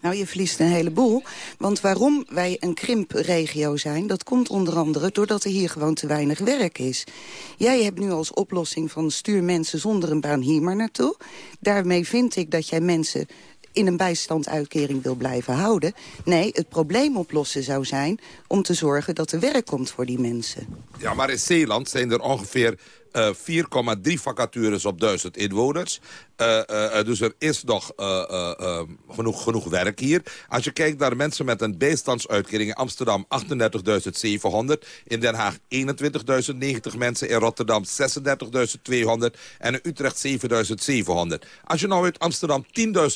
Nou, je verliest een heleboel. Want waarom wij een krimpregio zijn... dat komt onder andere doordat er hier gewoon te weinig werk is. Jij hebt nu als oplossing van stuur mensen zonder een baan hier maar naartoe. Daarmee vind ik dat jij mensen in een bijstandsuitkering wil blijven houden. Nee, het probleem oplossen zou zijn om te zorgen dat er werk komt voor die mensen. Ja, maar in Zeeland zijn er ongeveer 4,3 vacatures op 1000 inwoners. Uh, uh, dus er is nog genoeg, genoeg werk hier. Als je kijkt naar mensen met een bijstandsuitkering in Amsterdam 38.700. In Den Haag 21.090 mensen. In Rotterdam 36.200. En in Utrecht 7.700. Als je nou uit Amsterdam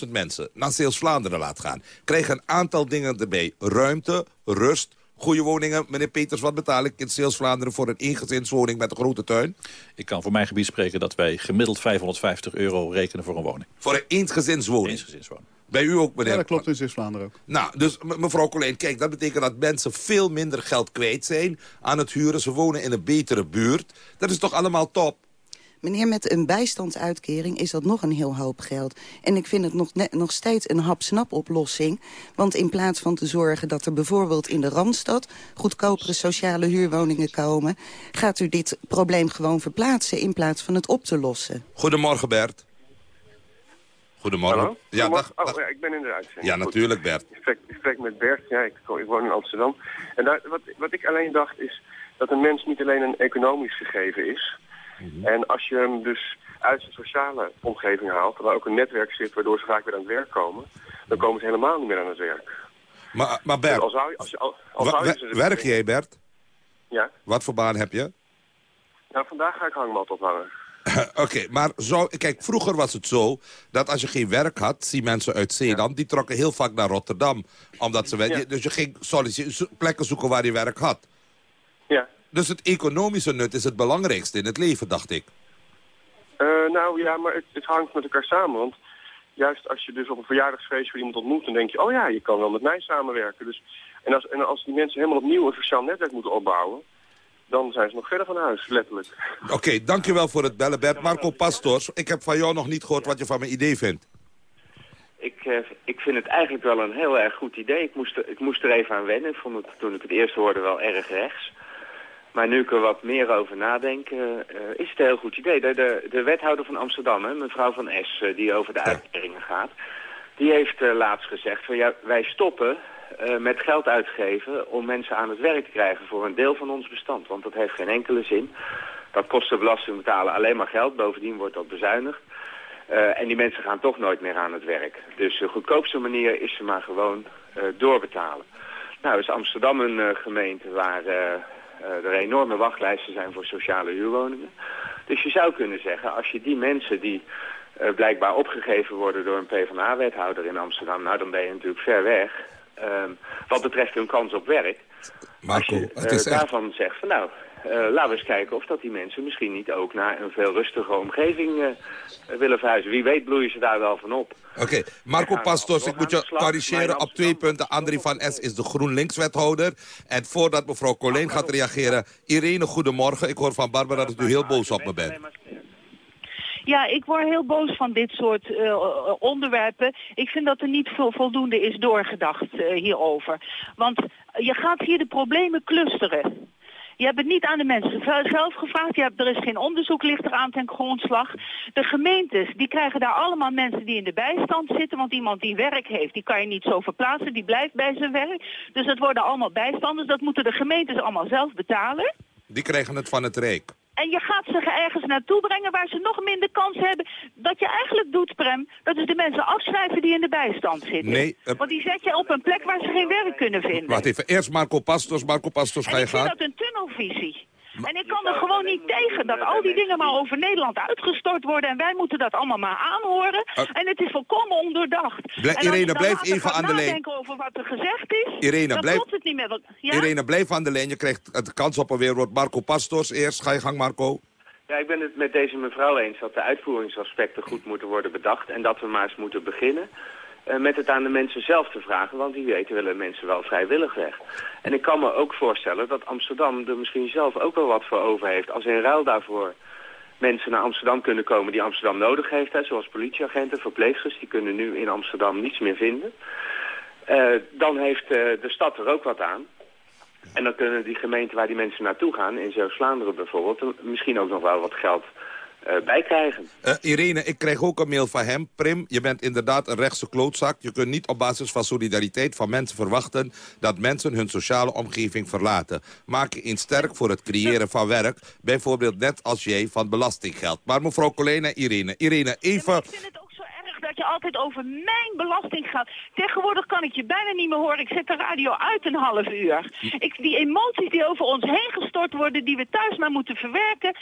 10.000 mensen naar Zeeuws-Vlaanderen laat gaan... krijg je een aantal dingen erbij. Ruimte, rust, goede woningen. Meneer Peters, wat betaal ik in Zeeuws-Vlaanderen voor een eengezinswoning met een grote tuin? Ik kan voor mijn gebied spreken dat wij gemiddeld 550 euro rekenen voor een woning. Voor een eensgezinswoning? Eensgezinswoning. Bij u ook, meneer? Ja, dat klopt in Zeeuws-Vlaanderen ook. Nou, dus mevrouw Colijn, kijk, dat betekent dat mensen veel minder geld kwijt zijn aan het huren. Ze wonen in een betere buurt. Dat is toch allemaal top? Meneer, met een bijstandsuitkering is dat nog een heel hoop geld. En ik vind het nog, nog steeds een hap-snap oplossing. Want in plaats van te zorgen dat er bijvoorbeeld in de Randstad... goedkopere sociale huurwoningen komen... gaat u dit probleem gewoon verplaatsen in plaats van het op te lossen. Goedemorgen, Bert. Goedemorgen. Hallo? Ja, dag, Oh, ja, ik ben in de uitzending. Ja, natuurlijk, Bert. Ik spreek, ik spreek, met Bert. Ja, ik, ik woon in Amsterdam. En daar, wat, wat ik alleen dacht is dat een mens niet alleen een economisch gegeven is... Mhm. En als je hem dus uit zijn sociale omgeving haalt, waar ook een netwerk zit waardoor ze vaak weer aan het werk komen, dan komen ze helemaal niet meer aan het werk. Maar, maar Bert, dus als als je, als je werk jij Bert? Ja. Wat voor baan heb je? Nou, vandaag ga ik hangmat ophangen. Oké, maar zo, kijk, vroeger was het zo dat als je geen werk had, zie mensen uit Zeeland, die trokken heel vaak naar Rotterdam. Omdat ze, ja. Dus je ging plekken zoeken waar je werk had. Dus het economische nut is het belangrijkste in het leven, dacht ik. Uh, nou ja, maar het, het, hangt met elkaar samen. Want juist als je dus op een verjaardagsfeest voor iemand ontmoet... dan denk je, oh ja, je kan wel met mij samenwerken. Dus, en, als, en als die mensen helemaal opnieuw een sociaal netwerk moeten opbouwen... dan zijn ze nog verder van huis, letterlijk. Oké, dankjewel voor het bellen, Bert. Marco Pastors, ik heb van jou nog niet gehoord wat je van mijn idee vindt. Ik, uh, ik vind het eigenlijk wel een heel erg goed idee. Ik moest, er, ik moest er even aan wennen. Ik vond het toen ik het eerst hoorde wel erg rechts. Maar nu ik er wat meer over nadenk, uh, is het een heel goed idee. De, de, de wethouder van Amsterdam, hè, mevrouw Van S, uh, die over de uitkeringen gaat... die heeft laatst gezegd van ja, wij stoppen met geld uitgeven... om mensen aan het werk te krijgen voor een deel van ons bestand. Want dat heeft geen enkele zin. Dat kost de belastingbetaler alleen maar geld. Bovendien wordt dat bezuinigd. En die mensen gaan toch nooit meer aan het werk. Dus de goedkoopste manier is ze maar gewoon doorbetalen. Nou is Amsterdam een gemeente waar er enorme wachtlijsten zijn voor sociale huurwoningen. Dus je zou kunnen zeggen, als je die mensen die blijkbaar opgegeven worden door een PvdA-wethouder in Amsterdam... nou, dan ben je natuurlijk ver weg. Ehm, wat betreft hun kans op werk. Marco, als je het is daarvan zegt van nou, laten we eens kijken of dat die mensen misschien niet ook naar een veel rustiger omgeving uh, willen verhuizen. Wie weet bloeien ze daar wel van op. Oké, okay. Marco Pastors, ik moet je corrigeren op twee punten. André van S. is de GroenLinks-wethouder. En voordat mevrouw Colleen gaat reageren... Irene, goedemorgen. Ik hoor van Barbara dat u heel boos op me bent. Ja, ik word heel boos van dit soort uh, onderwerpen. Ik vind dat er niet veel voldoende is doorgedacht uh, hierover. Want je gaat hier de problemen clusteren. Je hebt het niet aan de mensen zelf gevraagd. Je hebt, er is geen onderzoek ligt aan ten grondslag. De gemeentes, die krijgen daar allemaal mensen die in de bijstand zitten. Want iemand die werk heeft, die kan je niet zo verplaatsen. Die blijft bij zijn werk. Dus dat worden allemaal bijstanders. Dat moeten de gemeentes allemaal zelf betalen. Die krijgen het van het Rijk. En je gaat ze ergens naartoe brengen waar ze nog minder kans hebben. Wat je eigenlijk doet, Prem, dat is de mensen afschrijven die in de bijstand zitten. Nee. Uh, Want die zet je op een plek waar ze geen werk kunnen vinden. Wacht even, eerst Marco Pastos. Marco Pastos, ga je gaan. ik vind dat een tunnelvisie. En ik kan er gewoon niet tegen dat al die dingen maar over Nederland uitgestort worden. En wij moeten dat allemaal maar aanhoren. Uh, en het is volkomen ondoordacht. Blij, Irene, blijf even aan de lijn. over wat er gezegd is, Irene, dan blijf, het niet meer. Ja? Irene, blijf aan de lijn. Je krijgt de kans op een weerwoord. Marco Pastos eerst. Ga je gang, Marco. Ja, ik ben het met deze mevrouw eens dat de uitvoeringsaspecten goed moeten worden bedacht. En dat we maar eens moeten beginnen met het aan de mensen zelf te vragen. Want die weten willen mensen wel vrijwillig weg. En ik kan me ook voorstellen dat Amsterdam er misschien zelf ook wel wat voor over heeft. Als in ruil daarvoor mensen naar Amsterdam kunnen komen die Amsterdam nodig heeft. Hè, zoals politieagenten, verpleegsters, die kunnen nu in Amsterdam niets meer vinden. Uh, dan heeft uh, de stad er ook wat aan. En dan kunnen die gemeenten waar die mensen naartoe gaan, in Zeeuws-Vlaanderen bijvoorbeeld, misschien ook nog wel wat geld bij krijgen. Uh, Irene, ik krijg ook een mail van hem. Prim, je bent inderdaad een rechtse klootzak. Je kunt niet op basis van solidariteit van mensen verwachten... dat mensen hun sociale omgeving verlaten. Maak je eens sterk voor het creëren van werk. Bijvoorbeeld net als jij van belastinggeld. Maar mevrouw Colleen en Irene. Irene, even dat je altijd over mijn belasting gaat. Tegenwoordig kan ik je bijna niet meer horen. Ik zet de radio uit een half uur. Ik, die emoties die over ons heen gestort worden, die we thuis maar moeten verwerken.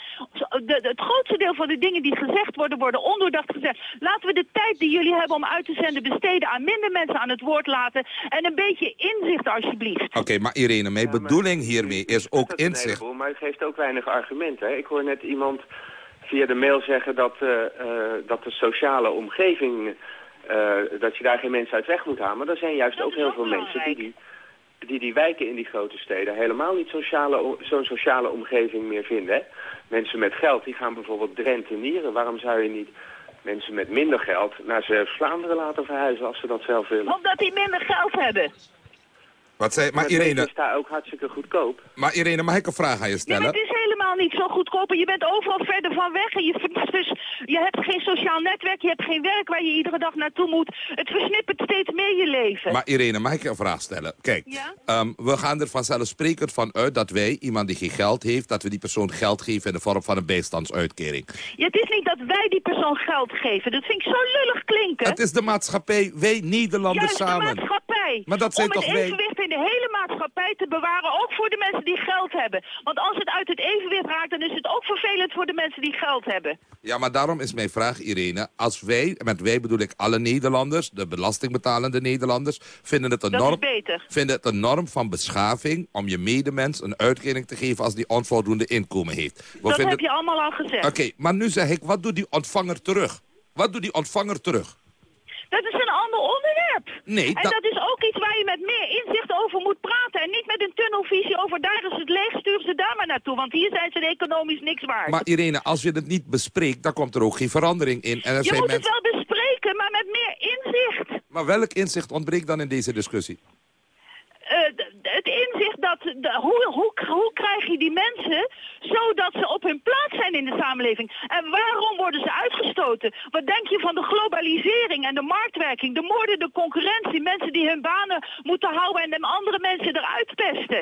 De, het grootste deel van de dingen die gezegd worden, worden ondoordacht gezegd. Laten we de tijd die jullie hebben om uit te zenden besteden aan minder mensen aan het woord laten. En een beetje inzicht alsjeblieft. Oké, okay, maar Irene, mijn ja, bedoeling hiermee is ook inzicht. Heleboel, maar het geeft ook weinig argumenten. Hè? Ik hoor net iemand via de mail zeggen dat, uh, uh, dat de sociale omgeving, uh, dat je daar geen mensen uit weg moet halen. Maar er zijn juist ook heel veel mensen die die, die die wijken in die grote steden helemaal niet zo'n sociale, zo sociale omgeving meer vinden. Hè? Mensen met geld, die gaan bijvoorbeeld drentenieren. Waarom zou je niet mensen met minder geld naar Zeeuws-Vlaanderen laten verhuizen als ze dat zelf willen? Omdat die minder geld hebben. Wat zei, maar Irene... is daar ook hartstikke goedkoop. Maar Irene, mag ik een vraag aan je stellen? Ja, het is helemaal niet zo goedkoop. En je bent overal verder van weg. En je, dus, je hebt geen sociaal netwerk, je hebt geen werk waar je iedere dag naartoe moet. Het versnippert steeds meer je leven. Maar Irene, mag ik een vraag stellen? Kijk, ja? um, we gaan er vanzelfsprekend van uit dat wij, iemand die geen geld heeft... dat we die persoon geld geven in de vorm van een bijstandsuitkering. Ja, het is niet dat wij die persoon geld geven. Dat vind ik zo lullig klinken. Het is de maatschappij, wij Nederlanders Juist samen. de maatschappij. Maar dat zijn toch het wij... in de hele maatschappij te bewaren, ook voor de mensen die geld hebben. Want als het uit het evenwicht raakt, dan is het ook vervelend voor de mensen die geld hebben. Ja, maar daarom is mijn vraag, Irene. Als wij, met wij bedoel ik alle Nederlanders, de belastingbetalende Nederlanders, vinden het een, Dat norm, vinden het een norm van beschaving om je medemens een uitkering te geven als die onvoldoende inkomen heeft. We dat vinden- heb je allemaal al gezegd. Oké, maar nu zeg ik, wat doet die ontvanger terug? Wat doet die ontvanger terug? Dat is een ander onderwerp. Nee, En dat- dat is ook iets waar je met meer inzicht over moet praten. En niet met een tunnelvisie over daar is het leeg, stuur ze daar maar naartoe. Want hier zijn ze economisch niks waard. Maar Irene, als je het niet bespreekt, dan komt er ook geen verandering in. En er je zijn moet mensen... het wel bespreken, maar met meer inzicht. Maar welk inzicht ontbreekt dan in deze discussie? Eh, het inzicht dat, de- hoe, hoe, hoe krijg je die mensen zodat ze op hun plaats zijn in de samenleving? En waarom worden ze uitgestoten? Wat denk je van de globalisering en de marktwerking, de moordende concurrentie, mensen die hun banen moeten houden en de andere mensen eruit pesten?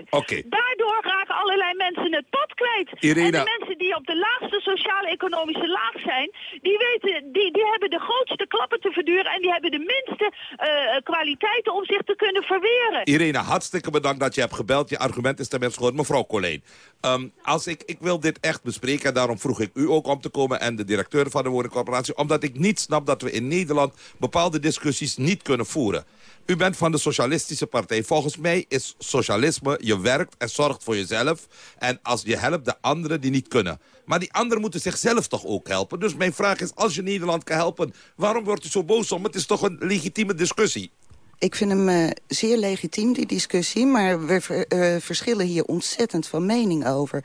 Daardoor raken allerlei mensen het pad kwijt. En de mensen die op de laagste sociaal-economische laag zijn, die, weten, die, die hebben de grootste klappen te verduren en die hebben de minste eh, kwaliteiten om zich te kunnen verweren. Irene, hartstikke bedankt dat je hebt gebeld. Je argument is tenminste gehoord. Mevrouw Colleen, ehm, als ik, ik wil dit echt bespreken... en daarom vroeg ik u ook om te komen... en de directeur van de woningcorporatie... omdat ik niet snap dat we in Nederland bepaalde discussies niet kunnen voeren. U bent van de Socialistische Partij. Volgens mij is socialisme, je werkt en zorgt voor jezelf... en als je helpt de anderen die niet kunnen. Maar die anderen moeten zichzelf toch ook helpen. Dus mijn vraag is, als je Nederland kan helpen... waarom wordt u zo boos om? Het is toch een legitieme discussie? Ik vind hem eh, zeer legitiem, die discussie. Maar we ver- eh, verschillen hier ontzettend van mening over.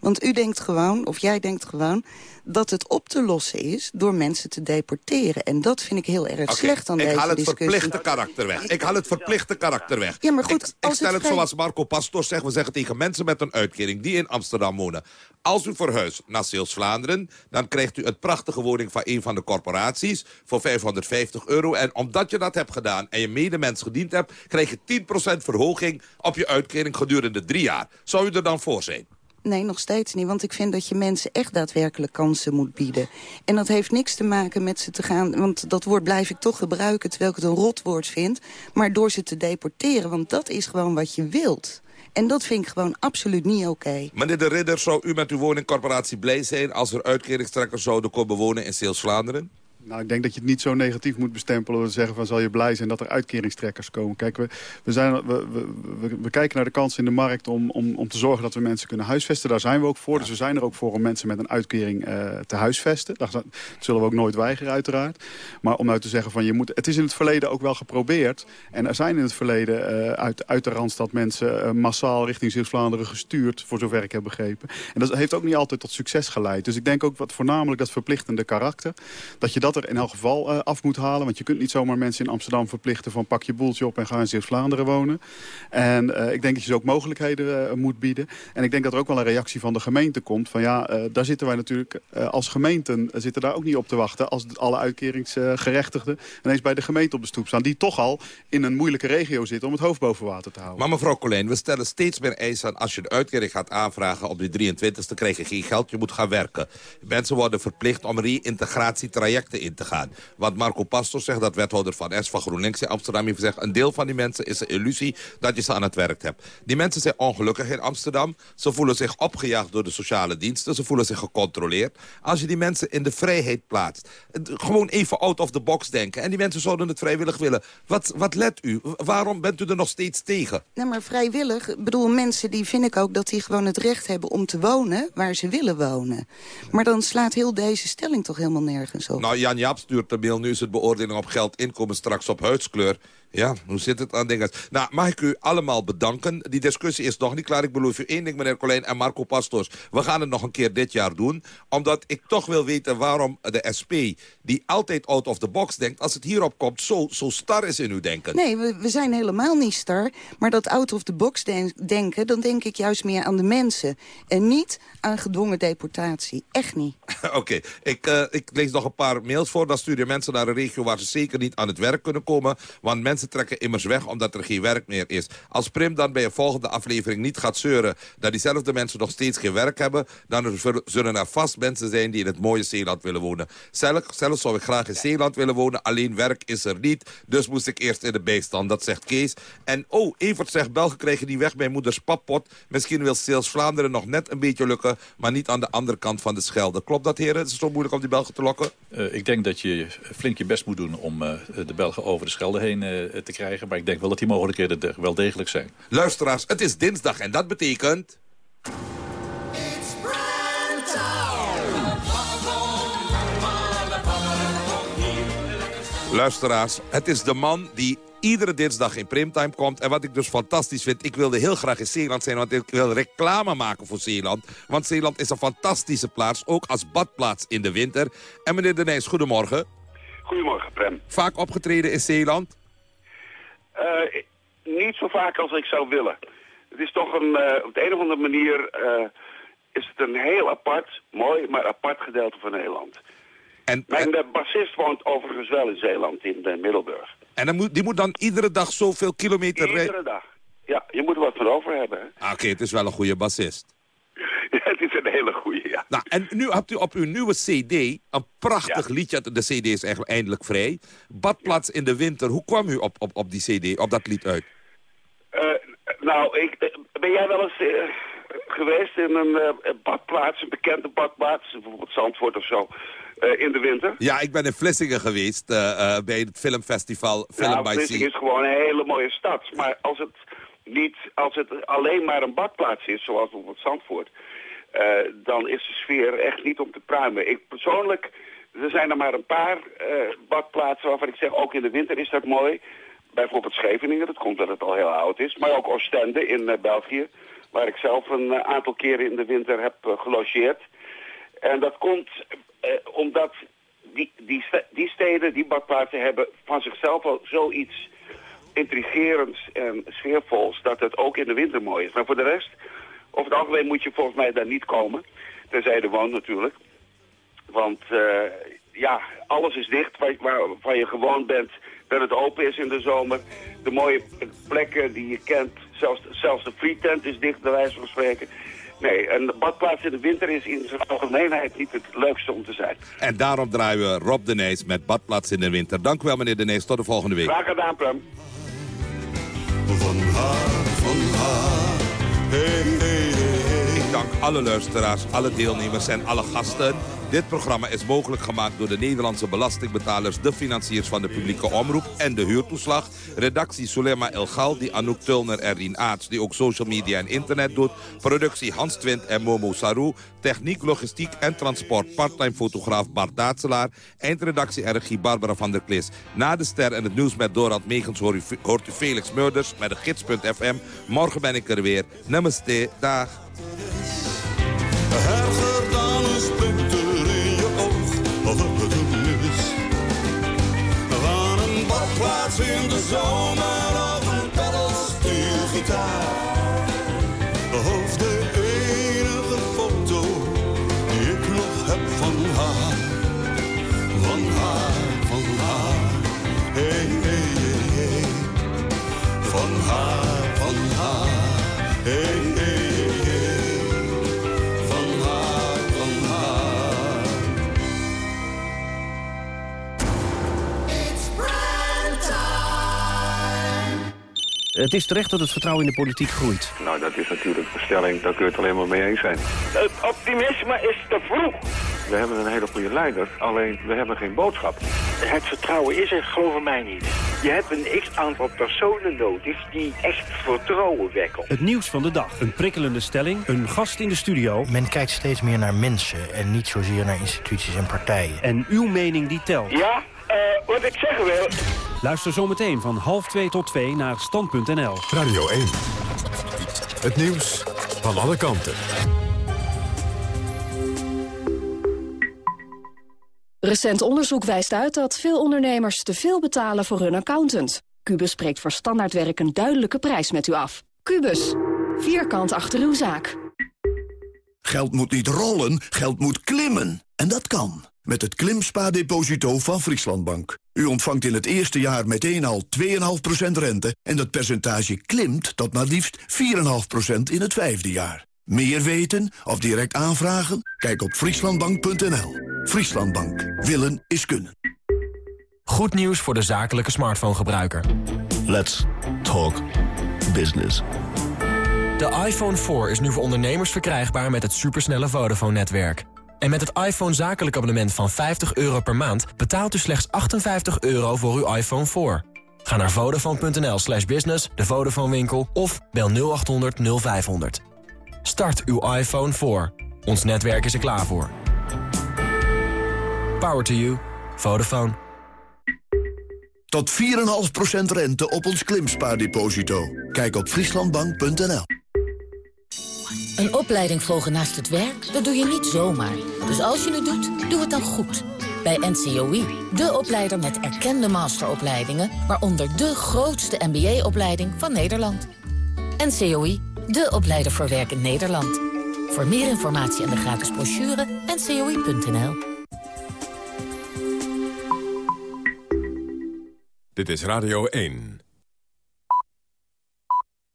Want u denkt gewoon, of jij denkt gewoon... dat het op te lossen is door mensen te deporteren. En dat vind ik heel erg slecht aan ik deze haal het discussie. verplichte karakter weg. Ik haal het verplichte karakter weg. Ja, maar goed, ik, ik als stel het het, vrij- zoals Marco Pastor zegt. We zeggen tegen mensen met een uitkering die in Amsterdam wonen. Als u verhuist naar Zeeuws-Vlaanderen... dan krijgt u een prachtige woning van een van de corporaties... voor 550 euro. En omdat je dat hebt gedaan en je medemens gediend hebt... krijg je 10% verhoging op je uitkering gedurende drie jaar. Zou u er dan voor zijn? Nee, nog steeds niet. Want ik vind dat je mensen echt daadwerkelijk kansen moet bieden. En dat heeft niks te maken met ze te gaan... want dat woord blijf ik toch gebruiken, terwijl ik het een rotwoord vind... maar door ze te deporteren, want dat is gewoon wat je wilt. En dat vind ik gewoon absoluut niet oké. Meneer De Ridder, zou u met uw woningcorporatie blij zijn... als er uitkeringstrekkers zouden komen wonen in Zeeuws-Vlaanderen? Nou, ik denk dat je het niet zo negatief moet bestempelen... door te zeggen van zal je blij zijn dat er uitkeringstrekkers komen. Kijk, we, we, zijn, we, we, we, kijken naar de kansen in de markt om, om, om te zorgen dat we mensen kunnen huisvesten. Daar zijn we ook voor. Dus we zijn er ook voor om mensen met een uitkering eh, te huisvesten. Dat, dat zullen we ook nooit weigeren, uiteraard. Maar om nou te zeggen van je moet... Het is in het verleden ook wel geprobeerd. En er zijn in het verleden eh, uit, uit de Randstad mensen eh, massaal richting Zeeuws-Vlaanderen gestuurd. Voor zover ik heb begrepen. En dat heeft ook niet altijd tot succes geleid. Dus ik denk ook wat voornamelijk dat verplichtende karakter. Dat je dat in elk geval uh, af moet halen. Want je kunt niet zomaar mensen in Amsterdam verplichten van pak je boeltje op en ga in Zeeuws-Vlaanderen wonen. En uh, ik denk dat je ze ook mogelijkheden uh, moet bieden. En ik denk dat er ook wel een reactie van de gemeente komt. Van ja, daar zitten wij natuurlijk als gemeenten zitten daar ook niet op te wachten. Als alle uitkeringsgerechtigden ineens bij de gemeente op de stoep staan. Die toch al in een moeilijke regio zitten om het hoofd boven water te houden. Maar mevrouw Colijn, we stellen steeds meer eisen aan... als je de uitkering gaat aanvragen op de 23e... krijg je geen geld, je moet gaan werken. Mensen worden verplicht om reïntegratietrajecten in te gaan. Want Marco Pastor zegt, dat wethouder van S van GroenLinks in Amsterdam... heeft gezegd, een deel van die mensen is een illusie dat je ze aan het werk hebt. Die mensen zijn ongelukkig in Amsterdam. Ze voelen zich opgejaagd door de sociale diensten. Ze voelen zich gecontroleerd. Als je die mensen in de vrijheid plaatst... gewoon even out of the box denken... en die mensen zouden het vrijwillig willen. Wat, wat let u? Waarom bent u er nog steeds tegen? Nou, maar vrijwillig, ik bedoel, mensen die vind ik ook dat die gewoon het recht hebben om te wonen waar ze willen wonen. Maar dan slaat heel deze stelling toch helemaal nergens op. Nou, Jan Jaap stuurt de mail, nu is het beoordeling op geld inkomen straks op huidskleur. Ja, hoe zit het aan dingen? Nou, mag ik u allemaal bedanken. Die discussie is nog niet klaar. Ik beloof u één ding, meneer Colijn en Marco Pastors. We gaan het nog een keer dit jaar doen. Omdat ik toch wil weten waarom de SP, die altijd out of the box denkt... als het hierop komt, zo, zo star is in uw denken. Nee, we, we zijn helemaal niet star. Maar dat out of the box den denken, dan denk ik juist meer aan de mensen. En niet aan gedwongen deportatie. Echt niet. Oké, okay. ik, uh, ik lees nog een paar mails voor. Dan stuur je mensen naar een regio waar ze zeker niet aan het werk kunnen komen. Want mensen mensen trekken immers weg omdat er geen werk meer is. Als Prim dan bij een volgende aflevering niet gaat zeuren... dat diezelfde mensen nog steeds geen werk hebben... dan zullen er vast mensen zijn die in het mooie Zeeland willen wonen. Zelf, zelfs zou ik graag in Zeeland willen wonen, alleen werk is er niet. Dus moest ik eerst in de bijstand, dat zegt Kees. En oh, Evert zegt, Belgen krijgen die weg bij moeders pappot. Misschien wil Steels Vlaanderen nog net een beetje lukken... maar niet aan de andere kant van de Schelde. Klopt dat, heren? Is het zo moeilijk om die Belgen te lokken? Uh, ik denk dat je flink je best moet doen om uh, de Belgen over de Schelde heen uh, te krijgen. Maar ik denk wel dat die mogelijkheden er wel degelijk zijn. Luisteraars, het is dinsdag en dat betekent... Luisteraars, het is de man die iedere dinsdag in primetime komt. En wat ik dus fantastisch vind, ik wilde heel graag in Zeeland zijn... want ik wil reclame maken voor Zeeland. Want Zeeland is een fantastische plaats, ook als badplaats in de winter. En meneer De Nijs, goedemorgen. Goedemorgen, Prem. Vaak opgetreden in Zeeland? Uh, niet zo vaak als ik zou willen. Het is toch een, uh, op de een of andere manier... Uh, is het een heel apart, mooi, maar apart gedeelte van Nederland. En, Mijn en... bassist woont overigens wel in Zeeland, in de Middelburg. En dan moet, die moet dan iedere dag zoveel kilometer rijden? Iedere dag. Ja, je moet er wat van over hebben. Ah, Oké, het is wel een goede bassist. ja, het is een hele goede. Nou, en nu hebt u op uw nieuwe cd een prachtig liedje. De cd is eigenlijk eindelijk vrij. Badplaats in de winter. Hoe kwam u op, op, op die cd, op dat lied uit? Uh, nou, ik, ben jij wel eens uh, geweest in een uh, badplaats, een bekende badplaats, bijvoorbeeld Zandvoort of zo, in de winter? Ja, ik ben in Vlissingen geweest bij het filmfestival Film nou, by Vlissingen is gewoon een hele mooie stad. Maar als het niet, als het alleen maar een badplaats is, zoals bijvoorbeeld Zandvoort, dan is de sfeer echt niet om te pruimen. Ik persoonlijk, er zijn er maar een paar badplaatsen waarvan ik zeg, ook in de winter is dat mooi bijvoorbeeld Scheveningen, dat komt dat het al heel oud is. Maar ook Oostende in uh, België, waar ik zelf een aantal keren in de winter heb gelogeerd. En dat komt omdat die, die, die steden, die badplaatsen hebben van zichzelf al zoiets intrigerends en sfeervols... dat het ook in de winter mooi is. Maar voor de rest, over het algemeen moet je volgens mij daar niet komen. Tenzij je er woont natuurlijk. Want ja, alles is dicht waar, waar, waar je gewoon bent dat het open is in de zomer. De mooie plekken die je kent, zelfs, zelfs de frietent is dicht, bij wijze van spreken. Nee, een badplaats in de winter is in zijn algemeenheid niet het leukste om te zijn. En daarom draaien we Rob de Nees met Badplaats in de winter. Dank u wel, meneer de Nees. Tot de volgende week. Graag gedaan, Prem. Van haar, van haar, hey, hey, hey. Ik alle luisteraars, alle deelnemers en alle gasten. Dit programma is mogelijk gemaakt door de Nederlandse belastingbetalers... de financiers van de publieke omroep en de huurtoeslag. Redactie Sulema El Galdi, Anouk Tulner en Rien Aarts... die ook social media en internet doet. Productie Hans Twint en Momo Sarou. Techniek, logistiek en transport. Parttime fotograaf Bart Daatselaar. Eindredactie regie Barbara van der Klis. Na de ster en het nieuws met Dorald Megens hoort u Felix Meurders met de gids.fm. Morgen ben ik er weer. Namaste, dag. Erger dan een splinter in je oog, wat het is. Van een badplaats in de zomer of een pedalstuurgitaar. Of de enige foto die ik nog heb van haar. Van haar, van haar, hey, hey, hey. Van haar, van haar, hey, Het is terecht dat het vertrouwen in de politiek groeit. Nou, dat is natuurlijk een stelling, daar kun je het alleen maar mee eens zijn. Het optimisme is te vroeg. We hebben een hele goede leider, alleen we hebben geen boodschap. Het vertrouwen is er, geloof mij niet. Je hebt een x-aantal personen nodig die echt vertrouwen wekken. Het nieuws van de dag. Een prikkelende stelling. Een gast in de studio. Men kijkt steeds meer naar mensen en niet zozeer naar instituties en partijen. En uw mening die telt. Ja, eh, wat ik zeggen wil... Luister zometeen van half 2 tot 2 naar stand.nl. Radio 1. Het nieuws van alle kanten. Recent onderzoek wijst uit dat veel ondernemers te veel betalen voor hun accountant. Cubus spreekt voor standaardwerk een duidelijke prijs met u af. Cubus, vierkant achter uw zaak. Geld moet niet rollen, geld moet klimmen. En dat kan. Met het Klimspa-deposito van Frieslandbank. U ontvangt in het eerste jaar meteen al 2,5% rente... en dat percentage klimt tot maar liefst 4,5% in het vijfde jaar. Meer weten of direct aanvragen? Kijk op frieslandbank.nl. Frieslandbank. Willen is kunnen. Goed nieuws voor de zakelijke smartphone-gebruiker. Let's talk business. De iPhone 4 is nu voor ondernemers verkrijgbaar met het supersnelle Vodafone-netwerk. En met het iPhone zakelijk abonnement van 50 euro per maand... betaalt u slechts 58 euro voor uw iPhone 4. Ga naar vodafone.nl slash business, de Vodafone winkel... of bel 0800 0500. Start uw iPhone 4. Ons netwerk is er klaar voor. Power to you. Vodafone. Tot 4,5% rente op ons klimspaardeposito. Kijk op frieslandbank.nl. Een opleiding volgen naast het werk, dat doe je niet zomaar. Dus als je het doet, doe het dan goed. Bij NCOI, de opleider met erkende masteropleidingen... waaronder de grootste MBA-opleiding van Nederland. NCOI, de opleider voor werk in Nederland. Voor meer informatie en de gratis brochure, ncoi.nl. Dit is Radio 1.